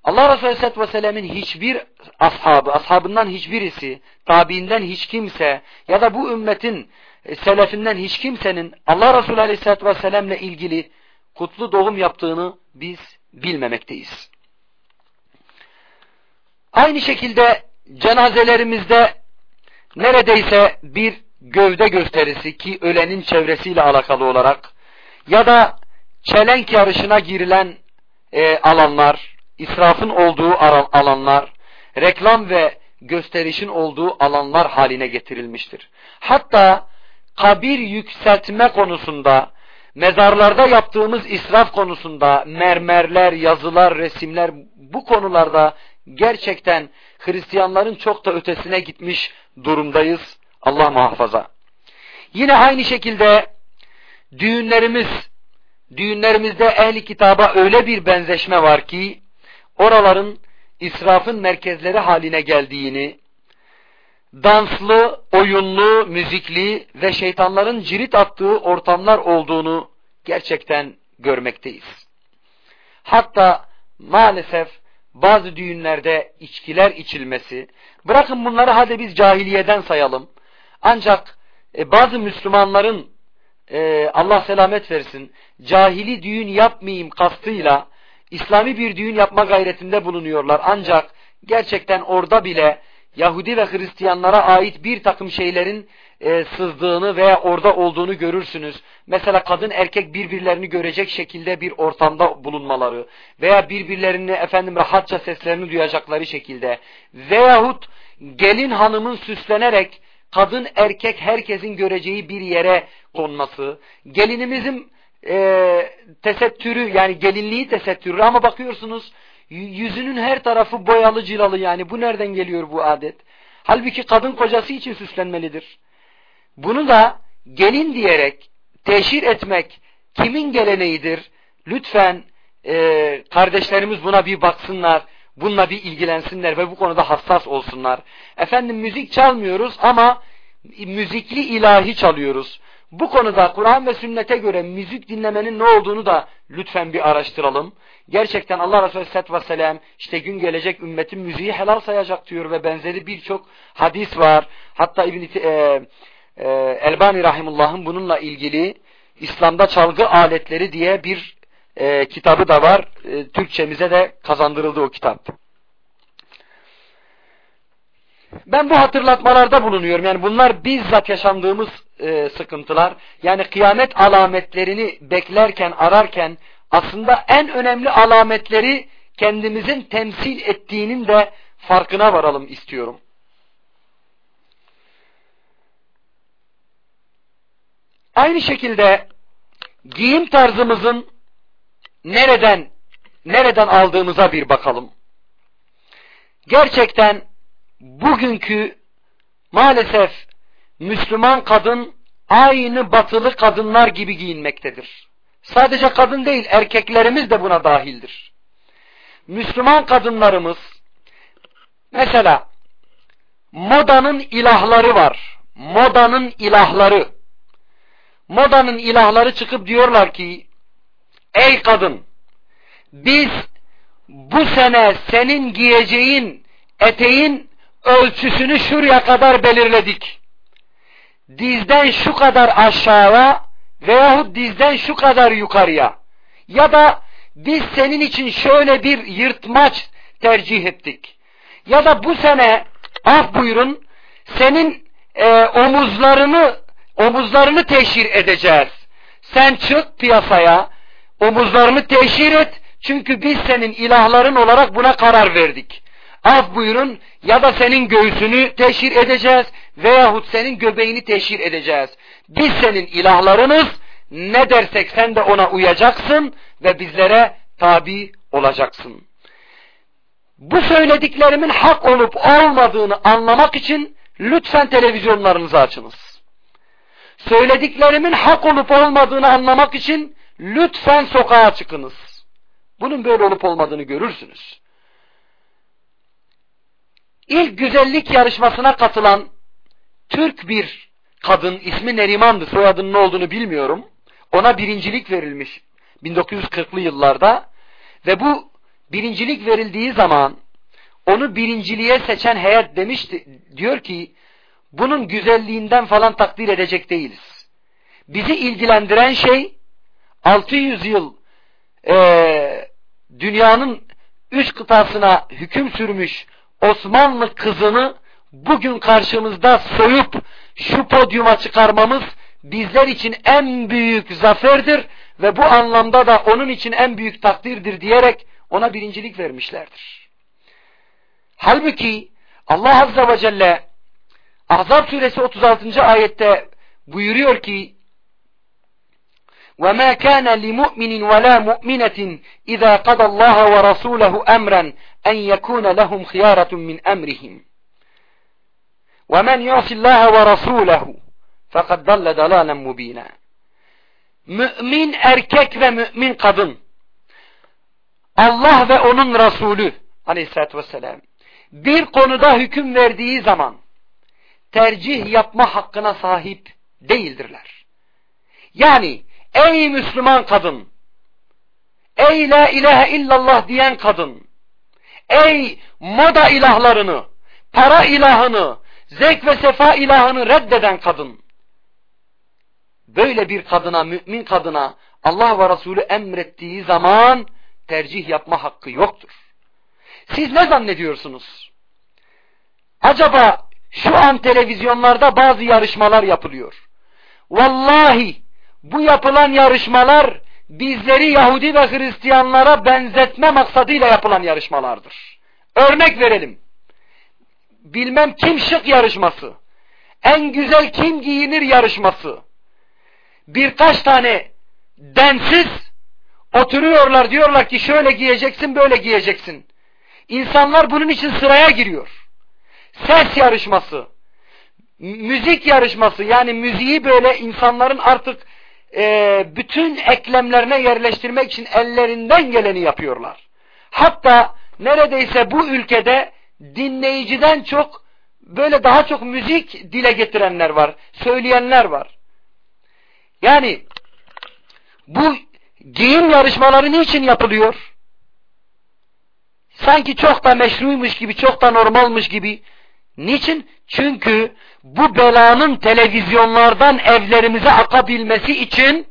Speaker 1: Allah Resulü Aleyhisselatü Vesselam'ın hiçbir ashabı, ashabından hiçbirisi, tabiinden hiç kimse ya da bu ümmetin selefinden hiç kimsenin Allah Resulü Aleyhisselatü Vesselam'la ilgili kutlu doğum yaptığını biz bilmemekteyiz. Aynı şekilde cenazelerimizde neredeyse bir gövde gösterisi ki ölenin çevresiyle alakalı olarak ya da çelenk yarışına girilen e, alanlar, israfın olduğu alanlar, reklam ve gösterişin olduğu alanlar haline getirilmiştir. Hatta kabir yükseltme konusunda, mezarlarda yaptığımız israf konusunda, mermerler, yazılar, resimler bu konularda gerçekten Hristiyanların çok da ötesine gitmiş durumdayız. Allah muhafaza. Yine aynı şekilde düğünlerimiz, düğünlerimizde ehli kitaba öyle bir benzeşme var ki, oraların israfın merkezleri haline geldiğini, danslı, oyunlu, müzikli ve şeytanların cirit attığı ortamlar olduğunu gerçekten görmekteyiz. Hatta maalesef bazı düğünlerde içkiler içilmesi, bırakın bunları hadi biz cahiliyeden sayalım. Ancak e, bazı Müslümanların e, Allah selamet versin, cahili düğün yapmayayım kastıyla İslami bir düğün yapma gayretinde bulunuyorlar. Ancak gerçekten orada bile Yahudi ve Hristiyanlara ait bir takım şeylerin e, sızdığını veya orada olduğunu görürsünüz. Mesela kadın erkek birbirlerini görecek şekilde bir ortamda bulunmaları veya birbirlerini efendim rahatça seslerini duyacakları şekilde veyahut gelin hanımın süslenerek kadın erkek herkesin göreceği bir yere konması, gelinimizin e, tesettürü yani gelinliği tesettürü ama bakıyorsunuz yüzünün her tarafı boyalı cilalı yani bu nereden geliyor bu adet? Halbuki kadın kocası için süslenmelidir. Bunu da gelin diyerek teşhir etmek kimin geleneğidir? Lütfen e, kardeşlerimiz buna bir baksınlar, bununla bir ilgilensinler ve bu konuda hassas olsunlar. Efendim müzik çalmıyoruz ama müzikli ilahi çalıyoruz. Bu konuda Kur'an ve sünnete göre müzik dinlemenin ne olduğunu da lütfen bir araştıralım. Gerçekten Allah Resulü Aleyhisselatü Vesselam işte gün gelecek ümmetin müziği helal sayacak diyor ve benzeri birçok hadis var. Hatta İbn e, e, Elbani Rahimullah'ın bununla ilgili İslam'da çalgı aletleri diye bir e, kitabı da var. E, Türkçemize de kazandırıldı o kitap. Ben bu hatırlatmalarda bulunuyorum. Yani bunlar bizzat yaşandığımız e, sıkıntılar. Yani kıyamet alametlerini beklerken, ararken aslında en önemli alametleri kendimizin temsil ettiğinin de farkına varalım istiyorum. Aynı şekilde giyim tarzımızın nereden nereden aldığımıza bir bakalım. Gerçekten bugünkü maalesef Müslüman kadın aynı batılı kadınlar gibi giyinmektedir. Sadece kadın değil erkeklerimiz de buna dahildir. Müslüman kadınlarımız mesela modanın ilahları var. Modanın ilahları. Modanın ilahları çıkıp diyorlar ki ey kadın biz bu sene senin giyeceğin eteğin ölçüsünü şuraya kadar belirledik. Dizden şu kadar aşağıya veyahut dizden şu kadar yukarıya ya da biz senin için şöyle bir yırtmaç tercih ettik. Ya da bu sene af buyurun senin e, omuzlarını omuzlarını teşhir edeceğiz. Sen çık piyasaya omuzlarını teşhir et çünkü biz senin ilahların olarak buna karar verdik. Af buyurun ya da senin göğsünü teşhir edeceğiz veyahut senin göbeğini teşhir edeceğiz. Biz senin ilahlarınız ne dersek sen de ona uyacaksın ve bizlere tabi olacaksın. Bu söylediklerimin hak olup olmadığını anlamak için lütfen televizyonlarınızı açınız. Söylediklerimin hak olup olmadığını anlamak için lütfen sokağa çıkınız. Bunun böyle olup olmadığını görürsünüz. İlk güzellik yarışmasına katılan Türk bir kadın ismi Neriman'dı soyadının ne olduğunu bilmiyorum. Ona birincilik verilmiş 1940'lı yıllarda ve bu birincilik verildiği zaman onu birinciliğe seçen heyet demişti, diyor ki bunun güzelliğinden falan takdir edecek değiliz. Bizi ilgilendiren şey 600 yıl e, dünyanın üç kıtasına hüküm sürmüş Osmanlı kızını bugün karşımızda soyup şu podyuma çıkarmamız bizler için en büyük zaferdir ve bu anlamda da onun için en büyük takdirdir diyerek ona birincilik vermişlerdir. Halbuki Allah Azze ve Celle Ahzab suresi 36. ayette buyuruyor ki وَمَا كَانَ لِمُؤْمِنٍ وَلَا مُؤْمِنَةٍ إِذَا قَضَى اللّٰهَ وَرَسُولَهُ en yekune lehum khiyaratun min emrihim. Ve men yu'si Allah ve rasulehu fakat dalle dalalen mubina. Mümin erkek ve mümin kadın Allah ve onun Resulü aleyhissalatü vesselam bir konuda hüküm verdiği zaman tercih yapma hakkına sahip değildirler. Yani ey Müslüman kadın, ey la ilahe illallah diyen kadın, ey moda ilahlarını, para ilahını, zevk ve sefa ilahını reddeden kadın, böyle bir kadına, mümin kadına Allah ve Resulü emrettiği zaman tercih yapma hakkı yoktur. Siz ne zannediyorsunuz? Acaba şu an televizyonlarda bazı yarışmalar yapılıyor. Vallahi bu yapılan yarışmalar bizleri Yahudi ve Hristiyanlara benzetme maksadıyla yapılan yarışmalardır. Örnek verelim. Bilmem kim şık yarışması. En güzel kim giyinir yarışması. Birkaç tane densiz oturuyorlar diyorlar ki şöyle giyeceksin böyle giyeceksin. İnsanlar bunun için sıraya giriyor ses yarışması, müzik yarışması yani müziği böyle insanların artık e, bütün eklemlerine yerleştirmek için ellerinden geleni yapıyorlar. Hatta neredeyse bu ülkede dinleyiciden çok böyle daha çok müzik dile getirenler var, söyleyenler var. Yani bu giyim yarışmaları niçin yapılıyor? Sanki çok da meşruymuş gibi, çok da normalmış gibi Niçin? Çünkü bu belanın televizyonlardan evlerimize akabilmesi için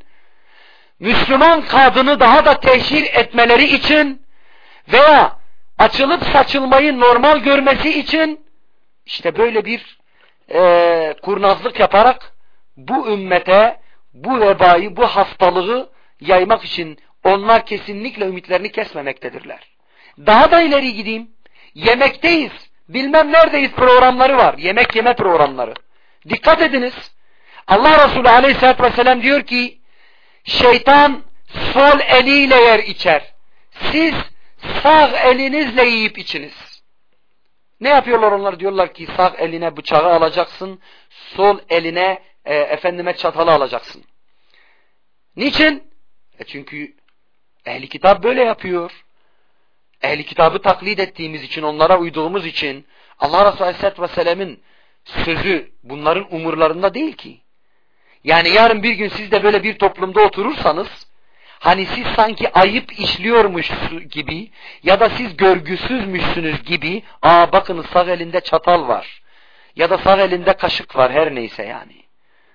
Speaker 1: Müslüman kadını daha da teşhir etmeleri için veya açılıp saçılmayı normal görmesi için işte böyle bir e, kurnazlık yaparak bu ümmete bu vebayı, bu hastalığı yaymak için onlar kesinlikle ümitlerini kesmemektedirler. Daha da ileri gideyim. Yemekteyiz bilmem neredeyiz programları var. Yemek yeme programları. Dikkat ediniz. Allah Resulü aleyhissalatü vesselam diyor ki şeytan sol eliyle yer içer. Siz sağ elinizle yiyip içiniz. Ne yapıyorlar onlar? Diyorlar ki sağ eline bıçağı alacaksın, sol eline e, efendime çatalı alacaksın. Niçin? E çünkü ehli kitap böyle yapıyor ehli kitabı taklit ettiğimiz için, onlara uyduğumuz için Allah Resulü Aleyhisselatü Vesselam'ın sözü bunların umurlarında değil ki. Yani yarın bir gün siz de böyle bir toplumda oturursanız hani siz sanki ayıp işliyormuş gibi ya da siz görgüsüzmüşsünüz gibi aa bakınız sağ elinde çatal var ya da sağ elinde kaşık var her neyse yani.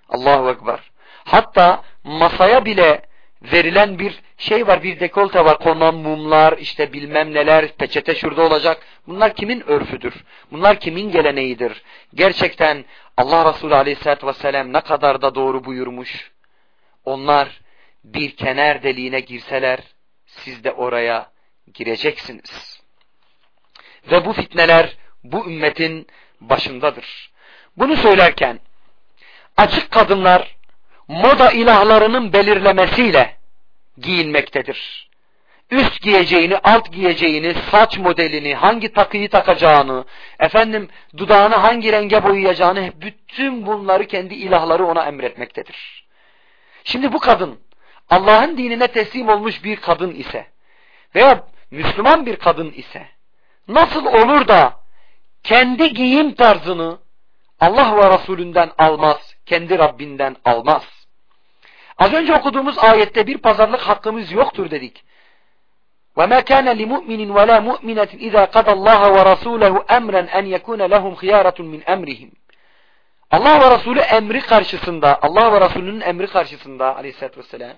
Speaker 1: Allahu Ekber. Hatta masaya bile verilen bir şey var, bir dekolte var, konan mumlar, işte bilmem neler, peçete şurada olacak. Bunlar kimin örfüdür? Bunlar kimin geleneğidir? Gerçekten Allah Resulü Aleyhisselatü Vesselam ne kadar da doğru buyurmuş. Onlar bir kenar deliğine girseler, siz de oraya gireceksiniz. Ve bu fitneler bu ümmetin başındadır. Bunu söylerken açık kadınlar moda ilahlarının belirlemesiyle giyinmektedir. Üst giyeceğini, alt giyeceğini, saç modelini, hangi takıyı takacağını, efendim dudağını hangi renge boyayacağını, bütün bunları kendi ilahları ona emretmektedir. Şimdi bu kadın, Allah'ın dinine teslim olmuş bir kadın ise, veya Müslüman bir kadın ise, nasıl olur da kendi giyim tarzını Allah ve Resulünden almaz, kendi Rabbinden almaz. Az önce okuduğumuz ayette bir pazarlık hakkımız yoktur dedik. وَمَا كَانَ لِمُؤْمِنٍ وَلَا مُؤْمِنَةٍ إِذَا قَدَ اللّٰهَ وَرَسُولَهُ أَمْرًا أَنْ يَكُونَ لَهُمْ خِيَارَةٌ مِنْ أَمْرِهِمْ Allah ve Resulü emri karşısında, Allah ve Resulünün emri karşısında aleyhissalatü vesselam,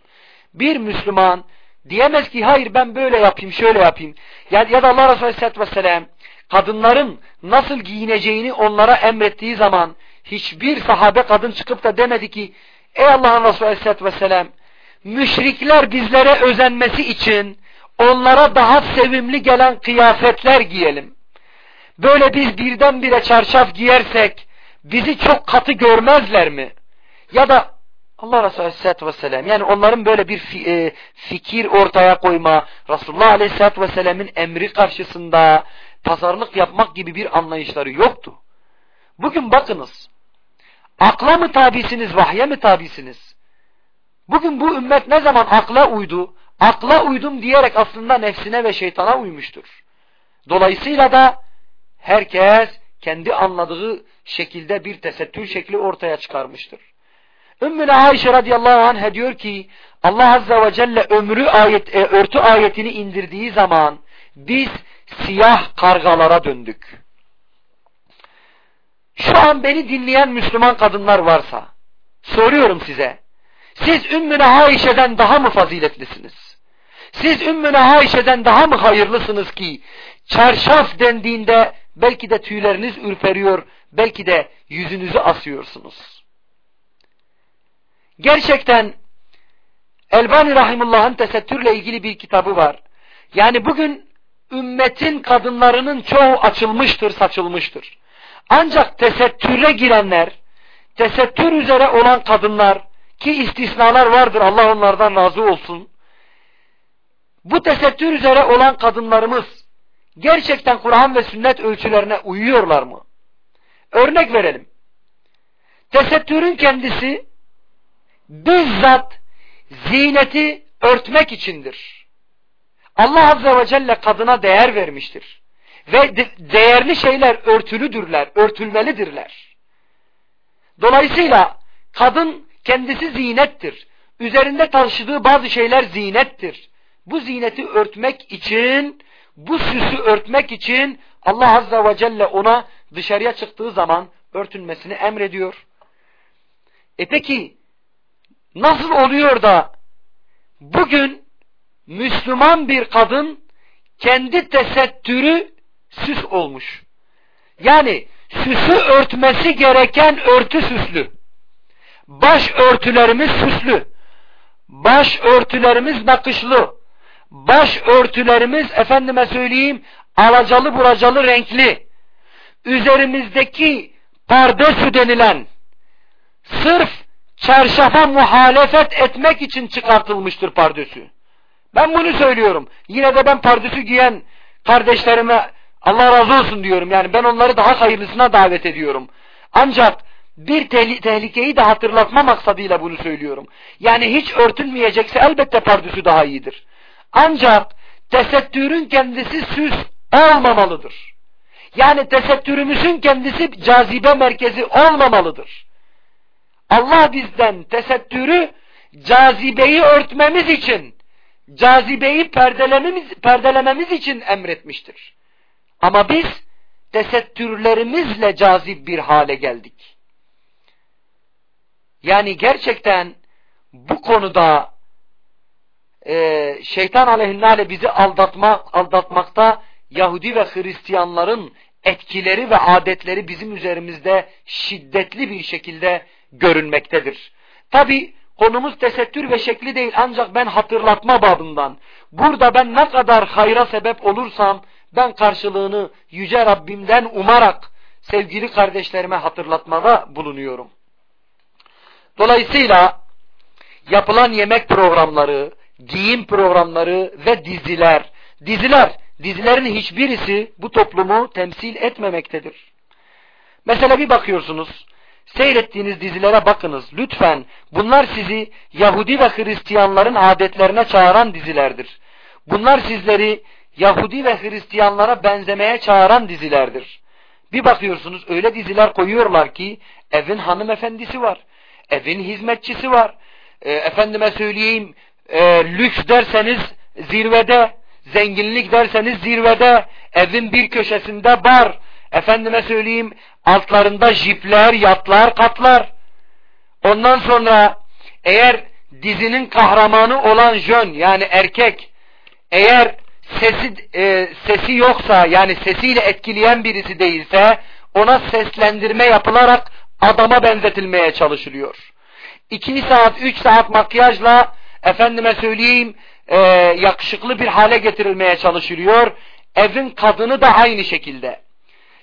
Speaker 1: bir Müslüman diyemez ki hayır ben böyle yapayım, şöyle yapayım. Ya, ya da Allah Resulü aleyhissalatü vesselam kadınların nasıl giyineceğini onlara emrettiği zaman hiçbir sahabe kadın çıkıp da demedi ki ey Allah'ın Resulü aleyhissalatü vesselam müşrikler bizlere özenmesi için onlara daha sevimli gelen kıyafetler giyelim. Böyle biz birdenbire çarşaf giyersek bizi çok katı görmezler mi? Ya da Allah Resulü Aleyhisselatü Vesselam yani onların böyle bir e, fikir ortaya koyma Resulullah Aleyhisselatü Vesselam'ın emri karşısında pazarlık yapmak gibi bir anlayışları yoktu. Bugün bakınız akla mı tabisiniz vahye mi tabisiniz? Bugün bu ümmet ne zaman akla uydu akla uydum diyerek aslında nefsine ve şeytana uymuştur. Dolayısıyla da herkes kendi anladığı şekilde bir tesettür şekli ortaya çıkarmıştır. Ümmüne Ayşe radıyallahu anh diyor ki Allah azze ve celle ömrü ayet, e, örtü ayetini indirdiği zaman biz siyah kargalara döndük. Şu an beni dinleyen Müslüman kadınlar varsa soruyorum size siz Ümmüne Ayşe'den daha mı faziletlisiniz? Siz Ümmüne Ayşe'den daha mı hayırlısınız ki çarşaf dendiğinde belki de tüyleriniz ürperiyor, belki de yüzünüzü asıyorsunuz. Gerçekten Elbani Rahimullah'ın tesettürle ilgili bir kitabı var. Yani bugün ümmetin kadınlarının çoğu açılmıştır, saçılmıştır. Ancak tesettüre girenler, tesettür üzere olan kadınlar ki istisnalar vardır Allah onlardan razı olsun. Bu tesettür üzere olan kadınlarımız gerçekten Kur'an ve sünnet ölçülerine uyuyorlar mı? Örnek verelim. Tesettürün kendisi bizzat zineti örtmek içindir. Allah Azze ve Celle kadına değer vermiştir. Ve de değerli şeyler örtülüdürler, örtülmelidirler. Dolayısıyla kadın kendisi zinettir. Üzerinde taşıdığı bazı şeyler zinettir. Bu zineti örtmek için, bu süsü örtmek için Allah Azze ve Celle ona dışarıya çıktığı zaman örtünmesini emrediyor. E peki nasıl oluyor da bugün Müslüman bir kadın kendi tesettürü süs olmuş. Yani süsü örtmesi gereken örtü süslü. Baş örtülerimiz süslü. Baş örtülerimiz nakışlı. Baş örtülerimiz efendime söyleyeyim alacalı buracalı renkli. Üzerimizdeki pardesü denilen sırf çarşafa muhalefet etmek için çıkartılmıştır pardesü. Ben bunu söylüyorum. Yine de ben pardesü giyen kardeşlerime Allah razı olsun diyorum. Yani ben onları daha hayırlısına davet ediyorum. Ancak bir tehlikeyi de hatırlatma maksadıyla bunu söylüyorum. Yani hiç örtülmeyecekse elbette pardüsü daha iyidir. Ancak tesettürün kendisi süs olmamalıdır. Yani tesettürümüzün kendisi cazibe merkezi olmamalıdır. Allah bizden tesettürü cazibeyi örtmemiz için, cazibeyi perdelememiz, perdelememiz için emretmiştir. Ama biz tesettürlerimizle cazip bir hale geldik. Yani gerçekten bu konuda e, şeytan aleyhinlerle bizi aldatma, aldatmakta Yahudi ve Hristiyanların etkileri ve adetleri bizim üzerimizde şiddetli bir şekilde görünmektedir. Tabi konumuz tesettür ve şekli değil ancak ben hatırlatma babından burada ben ne kadar hayra sebep olursam ben karşılığını Yüce Rabbimden umarak sevgili kardeşlerime hatırlatmada bulunuyorum. Dolayısıyla yapılan yemek programları, giyim programları ve diziler, diziler, dizilerin hiçbirisi bu toplumu temsil etmemektedir. Mesela bir bakıyorsunuz, seyrettiğiniz dizilere bakınız lütfen. Bunlar sizi Yahudi ve Hristiyanların adetlerine çağıran dizilerdir. Bunlar sizleri Yahudi ve Hristiyanlara benzemeye çağıran dizilerdir. Bir bakıyorsunuz öyle diziler koyuyorlar ki evin hanımefendisi var evin hizmetçisi var. E, efendime söyleyeyim e, lüks derseniz zirvede, zenginlik derseniz zirvede, evin bir köşesinde bar, efendime söyleyeyim altlarında jipler, yatlar, katlar. Ondan sonra eğer dizinin kahramanı olan jön yani erkek eğer sesi e, sesi yoksa yani sesiyle etkileyen birisi değilse ona seslendirme yapılarak adama benzetilmeye çalışılıyor. 2 saat, 3 saat makyajla efendime söyleyeyim e, yakışıklı bir hale getirilmeye çalışılıyor. Evin kadını da aynı şekilde.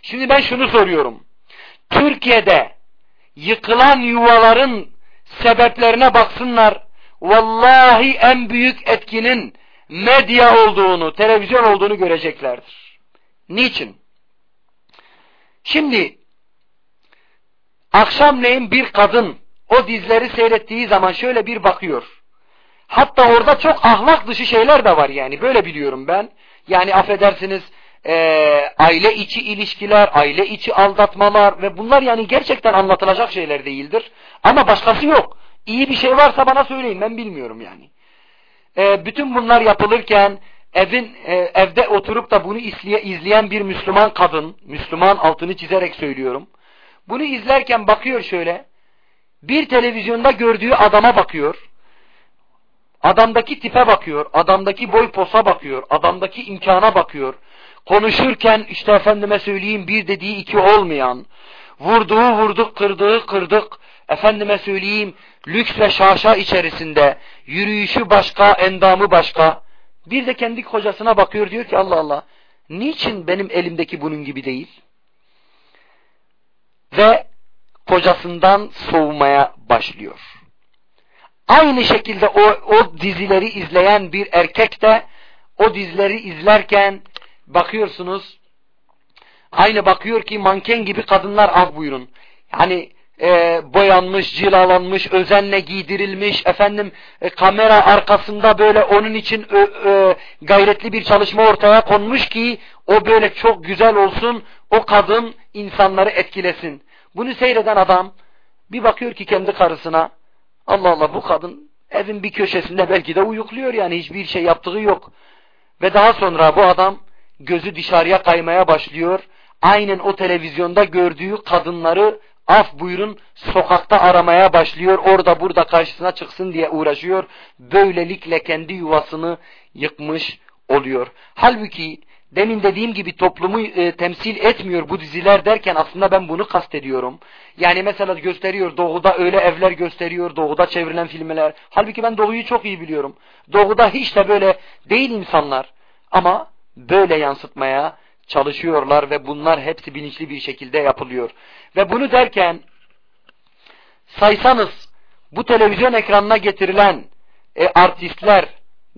Speaker 1: Şimdi ben şunu soruyorum. Türkiye'de yıkılan yuvaların sebeplerine baksınlar. Vallahi en büyük etkinin medya olduğunu, televizyon olduğunu göreceklerdir. Niçin? Şimdi akşamleyin bir kadın o dizleri seyrettiği zaman şöyle bir bakıyor. Hatta orada çok ahlak dışı şeyler de var yani böyle biliyorum ben. Yani affedersiniz e, aile içi ilişkiler, aile içi aldatmalar ve bunlar yani gerçekten anlatılacak şeyler değildir. Ama başkası yok. İyi bir şey varsa bana söyleyin ben bilmiyorum yani. E, bütün bunlar yapılırken evin e, evde oturup da bunu izleye, izleyen bir Müslüman kadın, Müslüman altını çizerek söylüyorum. Bunu izlerken bakıyor şöyle. Bir televizyonda gördüğü adama bakıyor. Adamdaki tipe bakıyor, adamdaki boy posa bakıyor, adamdaki imkana bakıyor. Konuşurken işte efendime söyleyeyim bir dediği iki olmayan, vurduğu vurduk, kırdığı kırdık, efendime söyleyeyim lüks ve şaşa içerisinde, yürüyüşü başka, endamı başka. Bir de kendi kocasına bakıyor diyor ki Allah Allah, niçin benim elimdeki bunun gibi değil? Ve kocasından soğumaya başlıyor. Aynı şekilde o, o dizileri izleyen bir erkek de o dizileri izlerken bakıyorsunuz aynı bakıyor ki manken gibi kadınlar av buyurun. Yani e, boyanmış, cilalanmış, özenle giydirilmiş, efendim e, kamera arkasında böyle onun için ö, ö, gayretli bir çalışma ortaya konmuş ki o böyle çok güzel olsun, o kadın insanları etkilesin. Bunu seyreden adam bir bakıyor ki kendi karısına Allah Allah bu kadın evin bir köşesinde belki de uyukluyor yani hiçbir şey yaptığı yok. Ve daha sonra bu adam gözü dışarıya kaymaya başlıyor. Aynen o televizyonda gördüğü kadınları af buyurun sokakta aramaya başlıyor. Orada burada karşısına çıksın diye uğraşıyor. Böylelikle kendi yuvasını yıkmış oluyor. Halbuki demin dediğim gibi toplumu e, temsil etmiyor bu diziler derken aslında ben bunu kastediyorum. Yani mesela gösteriyor doğuda öyle evler gösteriyor doğuda çevrilen filmler. Halbuki ben doğuyu çok iyi biliyorum. Doğuda hiç de böyle değil insanlar. Ama böyle yansıtmaya çalışıyorlar ve bunlar hepsi bilinçli bir şekilde yapılıyor. Ve bunu derken saysanız bu televizyon ekranına getirilen e, artistler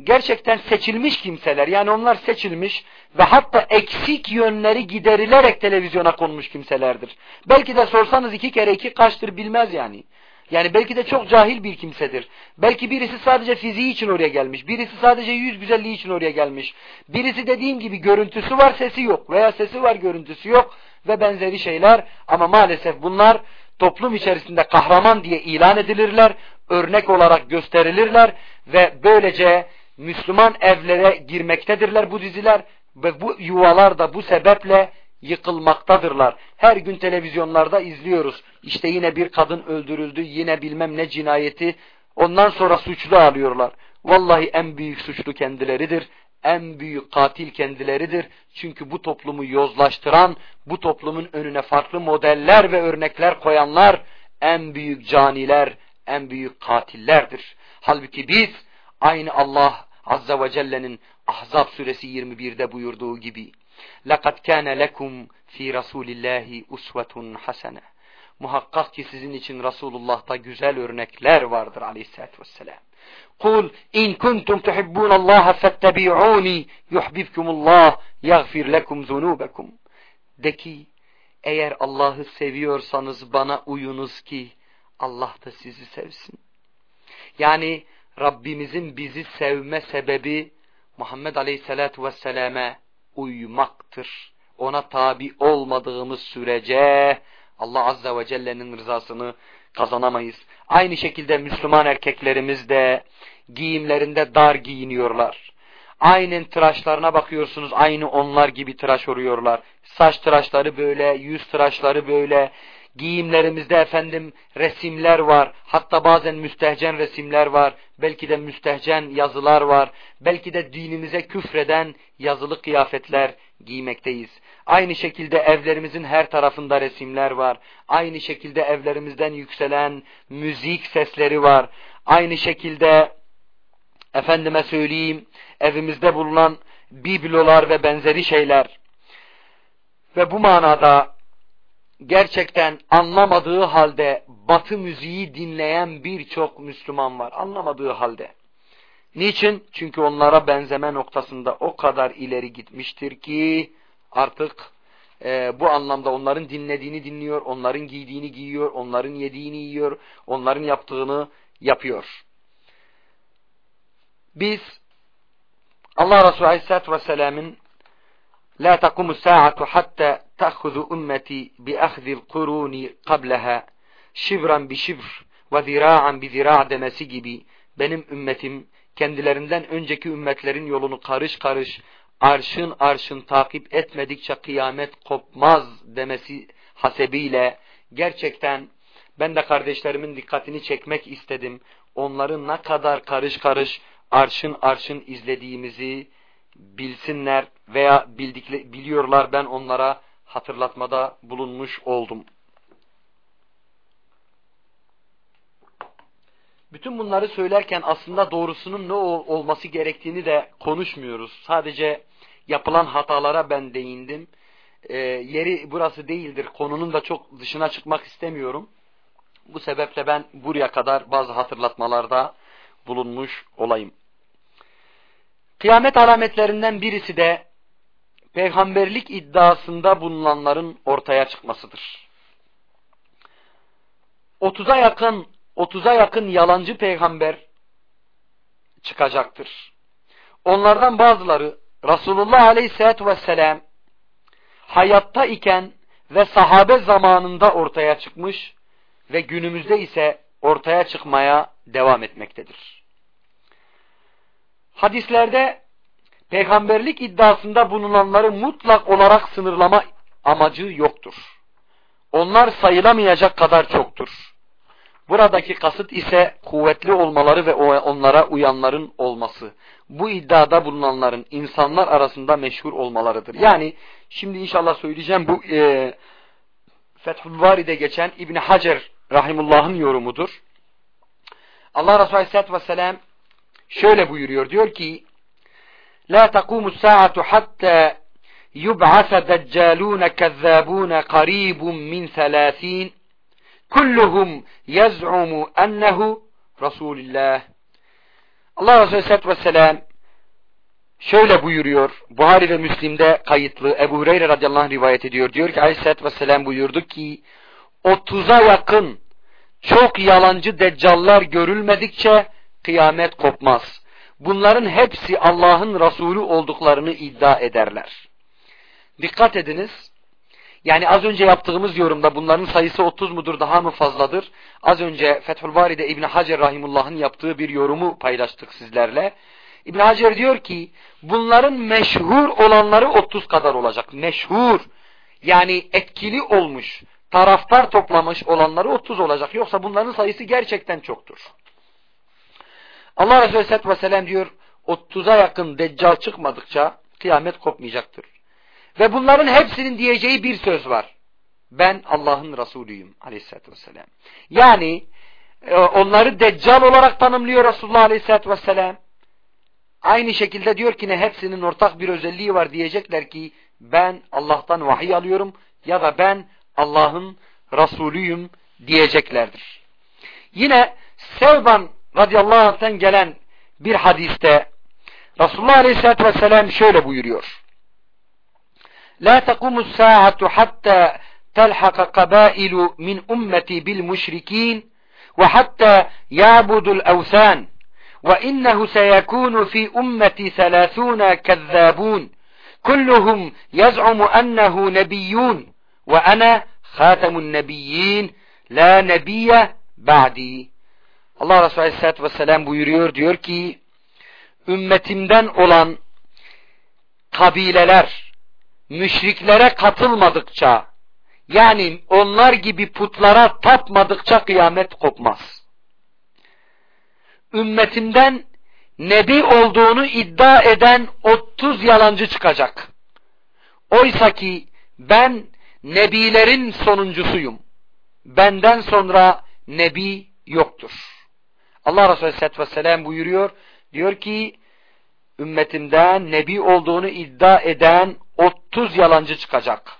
Speaker 1: gerçekten seçilmiş kimseler. Yani onlar seçilmiş ve hatta eksik yönleri giderilerek televizyona konmuş kimselerdir. Belki de sorsanız iki kere iki kaçtır bilmez yani. Yani belki de çok cahil bir kimsedir. Belki birisi sadece fiziği için oraya gelmiş. Birisi sadece yüz güzelliği için oraya gelmiş. Birisi dediğim gibi görüntüsü var sesi yok. Veya sesi var görüntüsü yok. Ve benzeri şeyler. Ama maalesef bunlar toplum içerisinde kahraman diye ilan edilirler. Örnek olarak gösterilirler. Ve böylece Müslüman evlere girmektedirler bu diziler. Ve bu yuvalar da bu sebeple yıkılmaktadırlar. Her gün televizyonlarda izliyoruz. İşte yine bir kadın öldürüldü, yine bilmem ne cinayeti. Ondan sonra suçlu alıyorlar. Vallahi en büyük suçlu kendileridir. En büyük katil kendileridir. Çünkü bu toplumu yozlaştıran, bu toplumun önüne farklı modeller ve örnekler koyanlar en büyük caniler, en büyük katillerdir. Halbuki biz aynı Allah Azza ve Celle'nin Ahzab suresi 21'de buyurduğu gibi لَقَدْ كَانَ لَكُمْ ف۪ي رَسُولِ اللّٰهِ اُسْوَةٌ حَسَنَةٌ Muhakkak ki sizin için Resulullah'ta güzel örnekler vardır aleyhissalatü vesselam. Kul in kuntum tuhibbun Allah fettebi'uni yuhbibkumullah yaghfir lekum zunubekum. De ki eğer Allah'ı seviyorsanız bana uyunuz ki Allah da sizi sevsin. Yani Rabbimizin bizi sevme sebebi Muhammed Aleyhisselatü Vesselam'e uymaktır. Ona tabi olmadığımız sürece Allah Azze ve Celle'nin rızasını kazanamayız. Aynı şekilde Müslüman erkeklerimiz de giyimlerinde dar giyiniyorlar. Aynen tıraşlarına bakıyorsunuz. Aynı onlar gibi tıraş oluyorlar. Saç tıraşları böyle, yüz tıraşları böyle. Giyimlerimizde efendim resimler var. Hatta bazen müstehcen resimler var. Belki de müstehcen yazılar var. Belki de dinimize küfreden yazılı kıyafetler giymekteyiz. Aynı şekilde evlerimizin her tarafında resimler var. Aynı şekilde evlerimizden yükselen müzik sesleri var. Aynı şekilde efendime söyleyeyim evimizde bulunan biblolar ve benzeri şeyler. Ve bu manada gerçekten anlamadığı halde batı müziği dinleyen birçok Müslüman var. Anlamadığı halde. Niçin? Çünkü onlara benzeme noktasında o kadar ileri gitmiştir ki artık e, bu anlamda onların dinlediğini dinliyor, onların giydiğini giyiyor, onların yediğini yiyor, onların yaptığını yapıyor. Biz Allah Resulü Aleyhisselatü Vesselam'ın La takumu sa'atu hatta ta'khuzu ummeti bi ahdil kuruni qablaha şivran bi şivr ve zira'an bi zira' demesi gibi benim ümmetim kendilerinden önceki ümmetlerin yolunu karış karış arşın arşın takip etmedikçe kıyamet kopmaz demesi hasebiyle gerçekten ben de kardeşlerimin dikkatini çekmek istedim. Onların ne kadar karış karış arşın arşın izlediğimizi bilsinler veya bildikle, biliyorlar ben onlara hatırlatmada bulunmuş oldum. Bütün bunları söylerken aslında doğrusunun ne olması gerektiğini de konuşmuyoruz. Sadece yapılan hatalara ben değindim. E, yeri burası değildir. Konunun da çok dışına çıkmak istemiyorum. Bu sebeple ben buraya kadar bazı hatırlatmalarda bulunmuş olayım. Kıyamet alametlerinden birisi de peygamberlik iddiasında bulunanların ortaya çıkmasıdır. 30'a yakın 30'a yakın yalancı peygamber çıkacaktır. Onlardan bazıları Resulullah Aleyhisselatü Vesselam hayatta iken ve sahabe zamanında ortaya çıkmış ve günümüzde ise ortaya çıkmaya devam etmektedir. Hadislerde peygamberlik iddiasında bulunanları mutlak olarak sınırlama amacı yoktur. Onlar sayılamayacak kadar çoktur. Buradaki kasıt ise kuvvetli olmaları ve onlara uyanların olması. Bu iddiada bulunanların insanlar arasında meşhur olmalarıdır. Yani şimdi inşallah söyleyeceğim bu e, Fethül Vari'de geçen İbn Hacer rahimullah'ın yorumudur. Allah Resulü Aleyhisselatü Vesselam şöyle buyuruyor. Diyor ki La takumu sa'atu hatta yub'asa deccalun kezzabun qaribun min 30 kulluhum yaz'umu ennehu Resulullah. Allah Resulü Aleyhisselatü Vesselam şöyle buyuruyor. Buhari ve Müslim'de kayıtlı Ebu Hureyre radıyallahu anh rivayet ediyor. Diyor ki Aleyhisselatü Vesselam buyurdu ki 30'a yakın çok yalancı deccallar görülmedikçe kıyamet kopmaz. Bunların hepsi Allah'ın Resulü olduklarını iddia ederler. Dikkat ediniz. Yani az önce yaptığımız yorumda bunların sayısı 30 mudur daha mı fazladır? Az önce Fethül Bari'de İbn Hacer Rahimullah'ın yaptığı bir yorumu paylaştık sizlerle. İbn Hacer diyor ki bunların meşhur olanları 30 kadar olacak. Meşhur yani etkili olmuş, taraftar toplamış olanları 30 olacak. Yoksa bunların sayısı gerçekten çoktur. Allah Resulü Aleyhisselatü Vesselam diyor 30'a yakın deccal çıkmadıkça kıyamet kopmayacaktır. Ve bunların hepsinin diyeceği bir söz var. Ben Allah'ın Resulüyüm aleyhissalatü vesselam. Yani e, onları deccal olarak tanımlıyor Resulullah aleyhissalatü vesselam. Aynı şekilde diyor ki ne hepsinin ortak bir özelliği var diyecekler ki ben Allah'tan vahiy alıyorum ya da ben Allah'ın Resulüyüm diyeceklerdir. Yine Sevban radıyallahu anh'tan gelen bir hadiste Resulullah aleyhissalatü vesselam şöyle buyuruyor. La tekumu sâhatu hatta telhaka kabailu min ummeti bil müşrikin ve hatta ya'budul evsan ve innehu seyekûnu fi ummeti selâthûne kezzâbûn kulluhum yaz'umu ennehu nebiyyûn ve ana خاتم النبيين لا نبي بعدي Allah Resulü Aleyhisselatü Vesselam buyuruyor diyor ki ümmetimden olan kabileler müşriklere katılmadıkça yani onlar gibi putlara tapmadıkça kıyamet kopmaz. Ümmetimden nebi olduğunu iddia eden 30 yalancı çıkacak. Oysa ki ben nebilerin sonuncusuyum. Benden sonra nebi yoktur. Allah Resulü Aleyhisselatü Vesselam buyuruyor. Diyor ki ümmetimden nebi olduğunu iddia eden 30 yalancı çıkacak.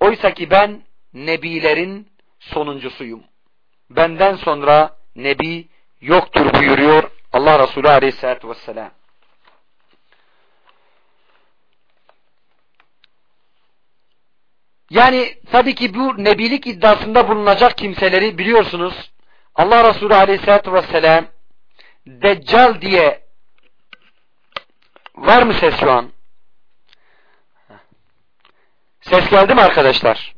Speaker 1: Oysa ki ben nebilerin sonuncusuyum. Benden sonra nebi yoktur buyuruyor Allah Resulü Aleyhisselatü Vesselam. Yani tabii ki bu nebilik iddiasında bulunacak kimseleri biliyorsunuz. Allah Resulü Aleyhisselatü Vesselam Deccal diye var mı ses şu an? Ses geldi mi arkadaşlar?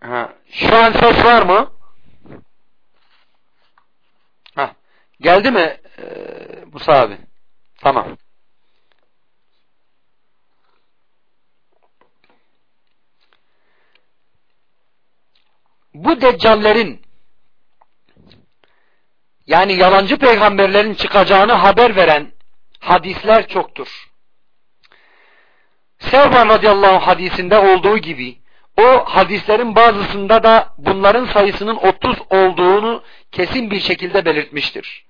Speaker 1: Ha, şu an ses var mı? Ha, geldi mi ee, Musa abi? Tamam. Bu deccallerin yani yalancı peygamberlerin çıkacağını haber veren hadisler çoktur. Sevban radıyallahu anh hadisinde olduğu gibi o hadislerin bazısında da bunların sayısının 30 olduğunu kesin bir şekilde belirtmiştir.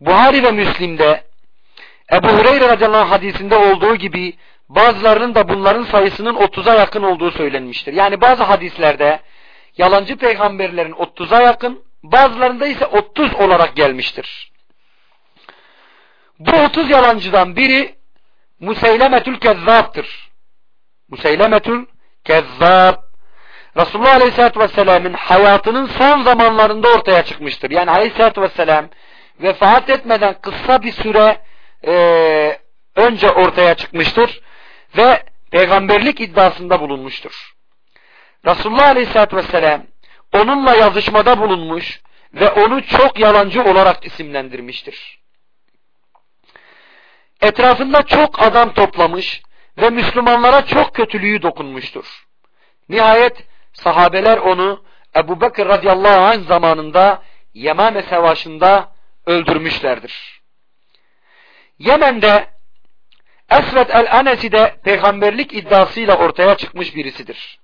Speaker 1: Buhari ve Müslim'de Ebu Hureyre radıyallahu anh hadisinde olduğu gibi bazılarının da bunların sayısının 30'a yakın olduğu söylenmiştir. Yani bazı hadislerde yalancı peygamberlerin 30'a yakın, bazılarında ise 30 olarak gelmiştir. Bu 30 yalancıdan biri Museylemetül Kezzab'tır. Museylemetül Kezzab Resulullah Aleyhisselatü Vesselam'ın hayatının son zamanlarında ortaya çıkmıştır. Yani Aleyhisselatü Vesselam vefat etmeden kısa bir süre e, önce ortaya çıkmıştır ve peygamberlik iddiasında bulunmuştur. Resulullah Aleyhisselatü Vesselam onunla yazışmada bulunmuş ve onu çok yalancı olarak isimlendirmiştir. Etrafında çok adam toplamış ve Müslümanlara çok kötülüğü dokunmuştur. Nihayet sahabeler onu Ebu Bekir radıyallahu anh zamanında Yemame Savaşı'nda öldürmüşlerdir. Yemen'de Esved el-Anesi de peygamberlik iddiasıyla ortaya çıkmış birisidir.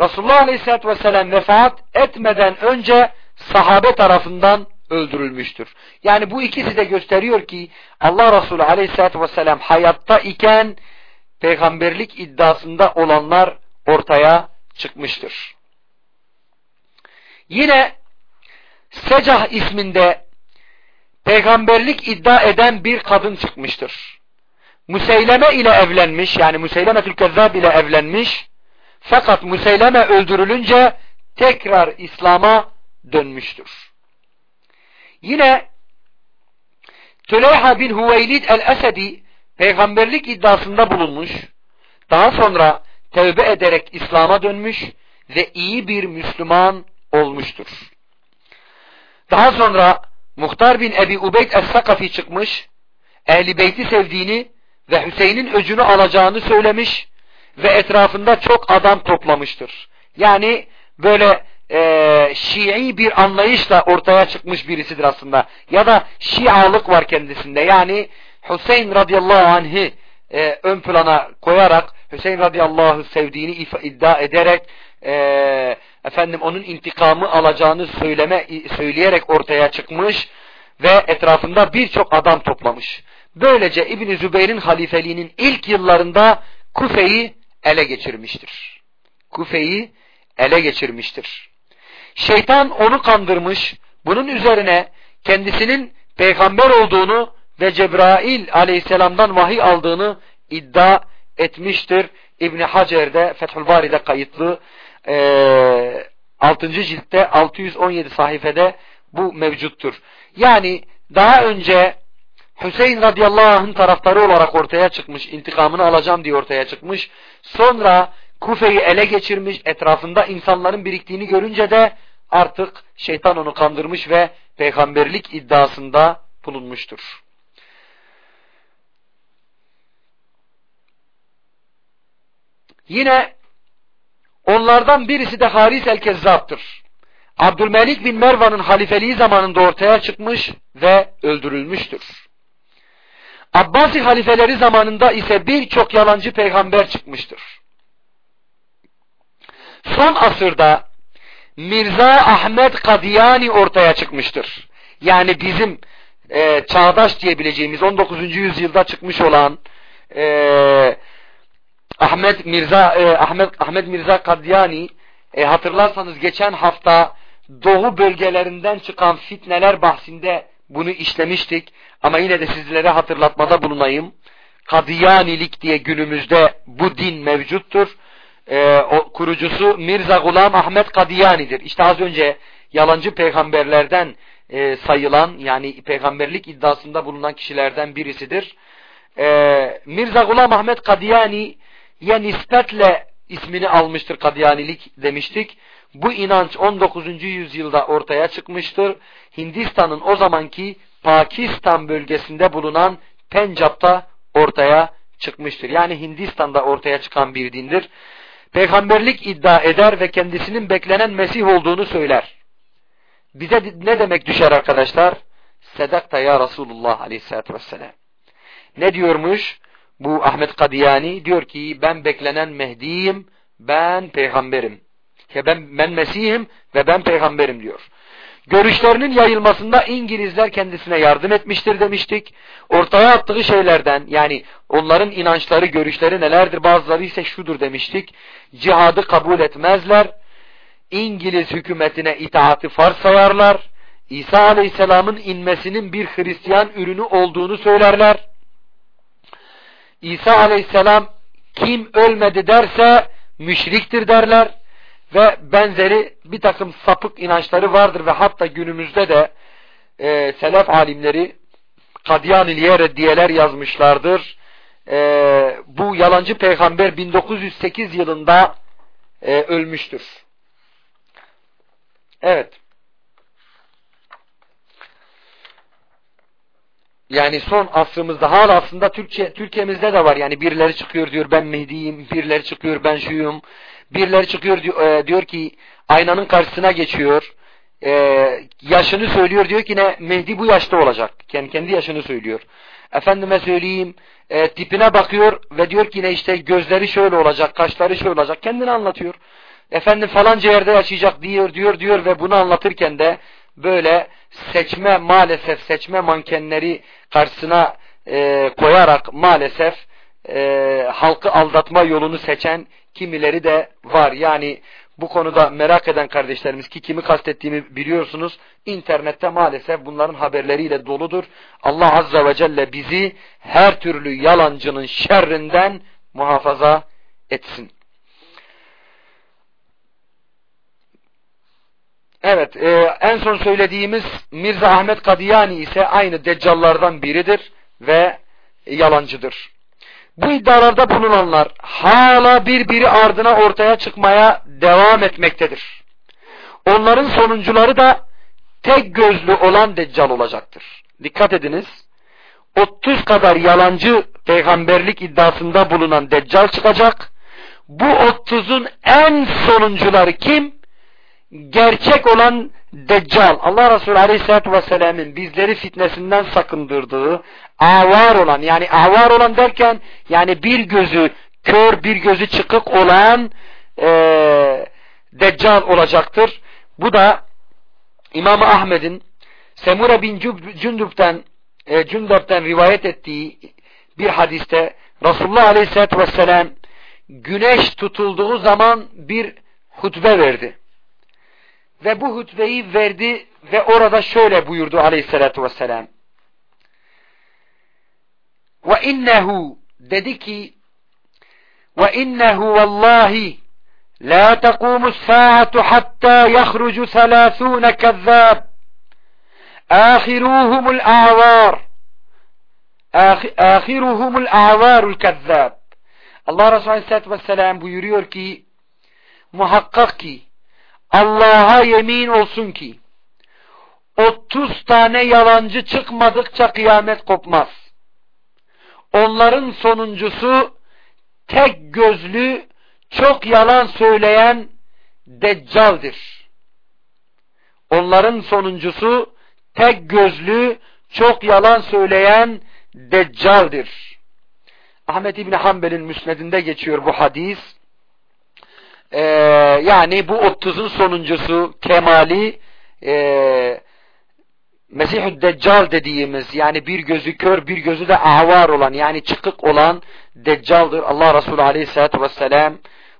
Speaker 1: Resulullah Aleyhisselatü Vesselam vefat etmeden önce sahabe tarafından öldürülmüştür. Yani bu ikisi de gösteriyor ki Allah Resulü Aleyhisselatü Vesselam hayatta iken peygamberlik iddiasında olanlar ortaya çıkmıştır. Yine Secah isminde peygamberlik iddia eden bir kadın çıkmıştır. Museyleme ile evlenmiş yani Museyleme Tülkezzab ile evlenmiş fakat Museyleme öldürülünce tekrar İslam'a dönmüştür. Yine Tüleyha bin Hüveylid el-Esedi peygamberlik iddiasında bulunmuş. Daha sonra tevbe ederek İslam'a dönmüş ve iyi bir Müslüman olmuştur. Daha sonra Muhtar bin Ebi Ubeyd es-Sakafi çıkmış, Ehli Beyt'i sevdiğini ve Hüseyin'in öcünü alacağını söylemiş ve etrafında çok adam toplamıştır. Yani böyle e, Şii bir anlayışla ortaya çıkmış birisidir aslında. Ya da Şialık var kendisinde. Yani Hüseyin radıyallahu anh'ı e, ön plana koyarak Hüseyin radıyallahu sevdiğini iddia ederek e, efendim onun intikamı alacağını söyleme söyleyerek ortaya çıkmış ve etrafında birçok adam toplamış. Böylece İbn Zübeyir'in halifeliğinin ilk yıllarında Kufe'yi ele geçirmiştir. Kufe'yi ele geçirmiştir. Şeytan onu kandırmış, bunun üzerine kendisinin peygamber olduğunu ve Cebrail aleyhisselamdan vahiy aldığını iddia etmiştir. İbn Hacer'de Fethül Bari'de kayıtlı e, 6. ciltte 617 sayfede bu mevcuttur. Yani daha önce Hüseyin radıyallahu anh'ın taraftarı olarak ortaya çıkmış, intikamını alacağım diye ortaya çıkmış. Sonra Kufe'yi ele geçirmiş, etrafında insanların biriktiğini görünce de artık şeytan onu kandırmış ve peygamberlik iddiasında bulunmuştur. Yine onlardan birisi de Haris el-Kezzap'tır. Abdülmelik bin Mervan'ın halifeliği zamanında ortaya çıkmış ve öldürülmüştür. Abbasi halifeleri zamanında ise birçok yalancı peygamber çıkmıştır. Son asırda Mirza Ahmet Kadiyani ortaya çıkmıştır. Yani bizim e, çağdaş diyebileceğimiz 19. yüzyılda çıkmış olan e, Ahmet Mirza e, Ahmet Ahmet Mirza Kadiyani e, hatırlarsanız geçen hafta doğu bölgelerinden çıkan fitneler bahsinde bunu işlemiştik. Ama yine de sizlere hatırlatmada bulunayım. Kadiyanilik diye günümüzde bu din mevcuttur. Ee, o kurucusu Mirza Gulam Ahmet Kadiyani'dir. İşte az önce yalancı peygamberlerden e, sayılan yani peygamberlik iddiasında bulunan kişilerden birisidir. Ee, Mirza Gulam Ahmet Kadiyani ya nispetle ismini almıştır Kadiyanilik demiştik. Bu inanç 19. yüzyılda ortaya çıkmıştır. Hindistan'ın o zamanki Pakistan bölgesinde bulunan Pencap'ta ortaya çıkmıştır. Yani Hindistan'da ortaya çıkan bir dindir. Peygamberlik iddia eder ve kendisinin beklenen Mesih olduğunu söyler. Bize ne demek düşer arkadaşlar? Sedakta ya Resulullah aleyhissalatü vesselam. Ne diyormuş? Bu Ahmet Kadiyani diyor ki ben beklenen Mehdi'yim, ben peygamberim. Ki ben, ben Mesih'im ve ben peygamberim diyor. Görüşlerinin yayılmasında İngilizler kendisine yardım etmiştir demiştik. Ortaya attığı şeylerden yani onların inançları, görüşleri nelerdir bazıları ise şudur demiştik. Cihadı kabul etmezler. İngiliz hükümetine itaati farz sayarlar. İsa Aleyhisselam'ın inmesinin bir Hristiyan ürünü olduğunu söylerler. İsa Aleyhisselam kim ölmedi derse müşriktir derler ve benzeri bir takım sapık inançları vardır ve hatta günümüzde de e, selef alimleri Kadyaniliye reddiyeler yazmışlardır. E, bu yalancı peygamber 1908 yılında e, ölmüştür. Evet. Yani son asrımızda hala aslında Türkçe, Türkiye'mizde de var. Yani birileri çıkıyor diyor ben Mehdi'yim, birileri çıkıyor ben şuyum, Birileri çıkıyor diyor, diyor ki aynanın karşısına geçiyor. E, yaşını söylüyor diyor ki ne Mehdi bu yaşta olacak. Kendi, kendi yaşını söylüyor. Efendime söyleyeyim e, tipine bakıyor ve diyor ki ne işte gözleri şöyle olacak, kaşları şöyle olacak. Kendini anlatıyor. Efendim falanca yerde yaşayacak diyor diyor diyor ve bunu anlatırken de böyle seçme maalesef seçme mankenleri karşısına e, koyarak maalesef e, halkı aldatma yolunu seçen kimileri de var. Yani bu konuda merak eden kardeşlerimiz ki kimi kastettiğimi biliyorsunuz. İnternette maalesef bunların haberleriyle doludur. Allah Azze ve Celle bizi her türlü yalancının şerrinden muhafaza etsin. Evet, e, en son söylediğimiz Mirza Ahmet Kadiyani ise aynı deccallardan biridir ve yalancıdır. Bu iddialarda bulunanlar hala birbiri ardına ortaya çıkmaya devam etmektedir. Onların sonuncuları da tek gözlü olan deccal olacaktır. Dikkat ediniz. 30 kadar yalancı peygamberlik iddiasında bulunan deccal çıkacak. Bu 30'un en sonuncuları kim? Gerçek olan Deccal, Allah Resulü Aleyhisselatü Vesselam'ın bizleri fitnesinden sakındırdığı, avar olan, yani avar olan derken, yani bir gözü kör, bir gözü çıkık olan e, Deccal olacaktır. Bu da İmam Ahmed'in Semura bin Cündüp'ten e, Cündüp'ten rivayet ettiği bir hadiste Resulullah Aleyhisselatü Vesselam güneş tutulduğu zaman bir hutbe verdi. Ve bu hutbeyi verdi ve orada şöyle buyurdu aleyhissalatü vesselam. Ve innehu dedi ki ve innehu vallahi la tekumu saatu hatta yahrucu selâthûne kezzâb ahiruhumul a'var ahiruhumul a'varul kezzâb Allah Resulü Aleyhisselatü Vesselam buyuruyor ki muhakkak ki Allah'a yemin olsun ki 30 tane yalancı çıkmadıkça kıyamet kopmaz. Onların sonuncusu tek gözlü, çok yalan söyleyen Deccal'dir. Onların sonuncusu tek gözlü, çok yalan söyleyen Deccal'dir. Ahmet İbni Hanbel'in müsnedinde geçiyor bu hadis. Ee, yani bu 30'un sonuncusu kemali e, Mesih-ü Deccal dediğimiz yani bir gözü kör bir gözü de ahvar olan yani çıkık olan Deccal'dır. Allah Resulü Aleyhisselatü Vesselam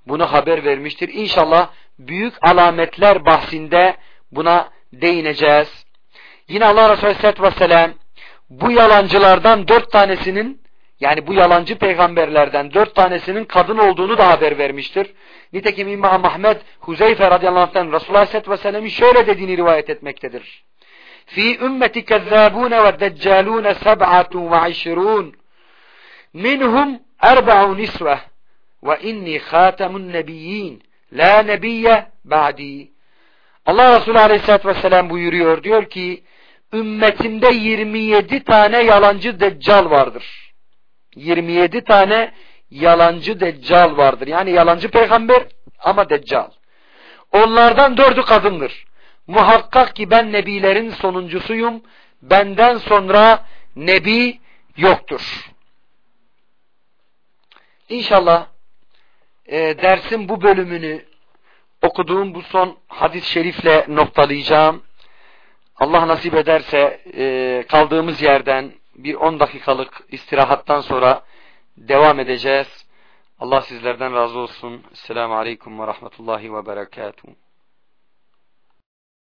Speaker 1: bunu haber vermiştir. İnşallah büyük alametler bahsinde buna değineceğiz. Yine Allah Resulü Aleyhisselatü Vesselam bu yalancılardan dört tanesinin yani bu yalancı peygamberlerden dört tanesinin kadın olduğunu da haber vermiştir. Nitekim İmam Ahmed Huzeyfe radıyallahu anh'tan Resulullah Aleyhisselatü Vesselam'ın şöyle dediğini rivayet etmektedir. Fi ümmeti kezzabune ve deccalune seb'atu ve işirun minhum erba'u nisveh ve inni khatamun nebiyyin la nebiyye ba'di Allah Resulü Aleyhisselatü Vesselam buyuruyor diyor ki ümmetimde 27 tane yalancı deccal vardır. 27 tane yalancı deccal vardır. Yani yalancı peygamber ama deccal. Onlardan dördü kadındır. Muhakkak ki ben nebilerin sonuncusuyum. Benden sonra nebi yoktur. İnşallah e, dersin bu bölümünü okuduğum bu son hadis-i şerifle noktalayacağım. Allah nasip ederse e, kaldığımız yerden bir 10 dakikalık istirahattan sonra devam edeceğiz. Allah sizlerden razı olsun. Esselamu Aleyküm ve Rahmetullahi ve Berekatuhu.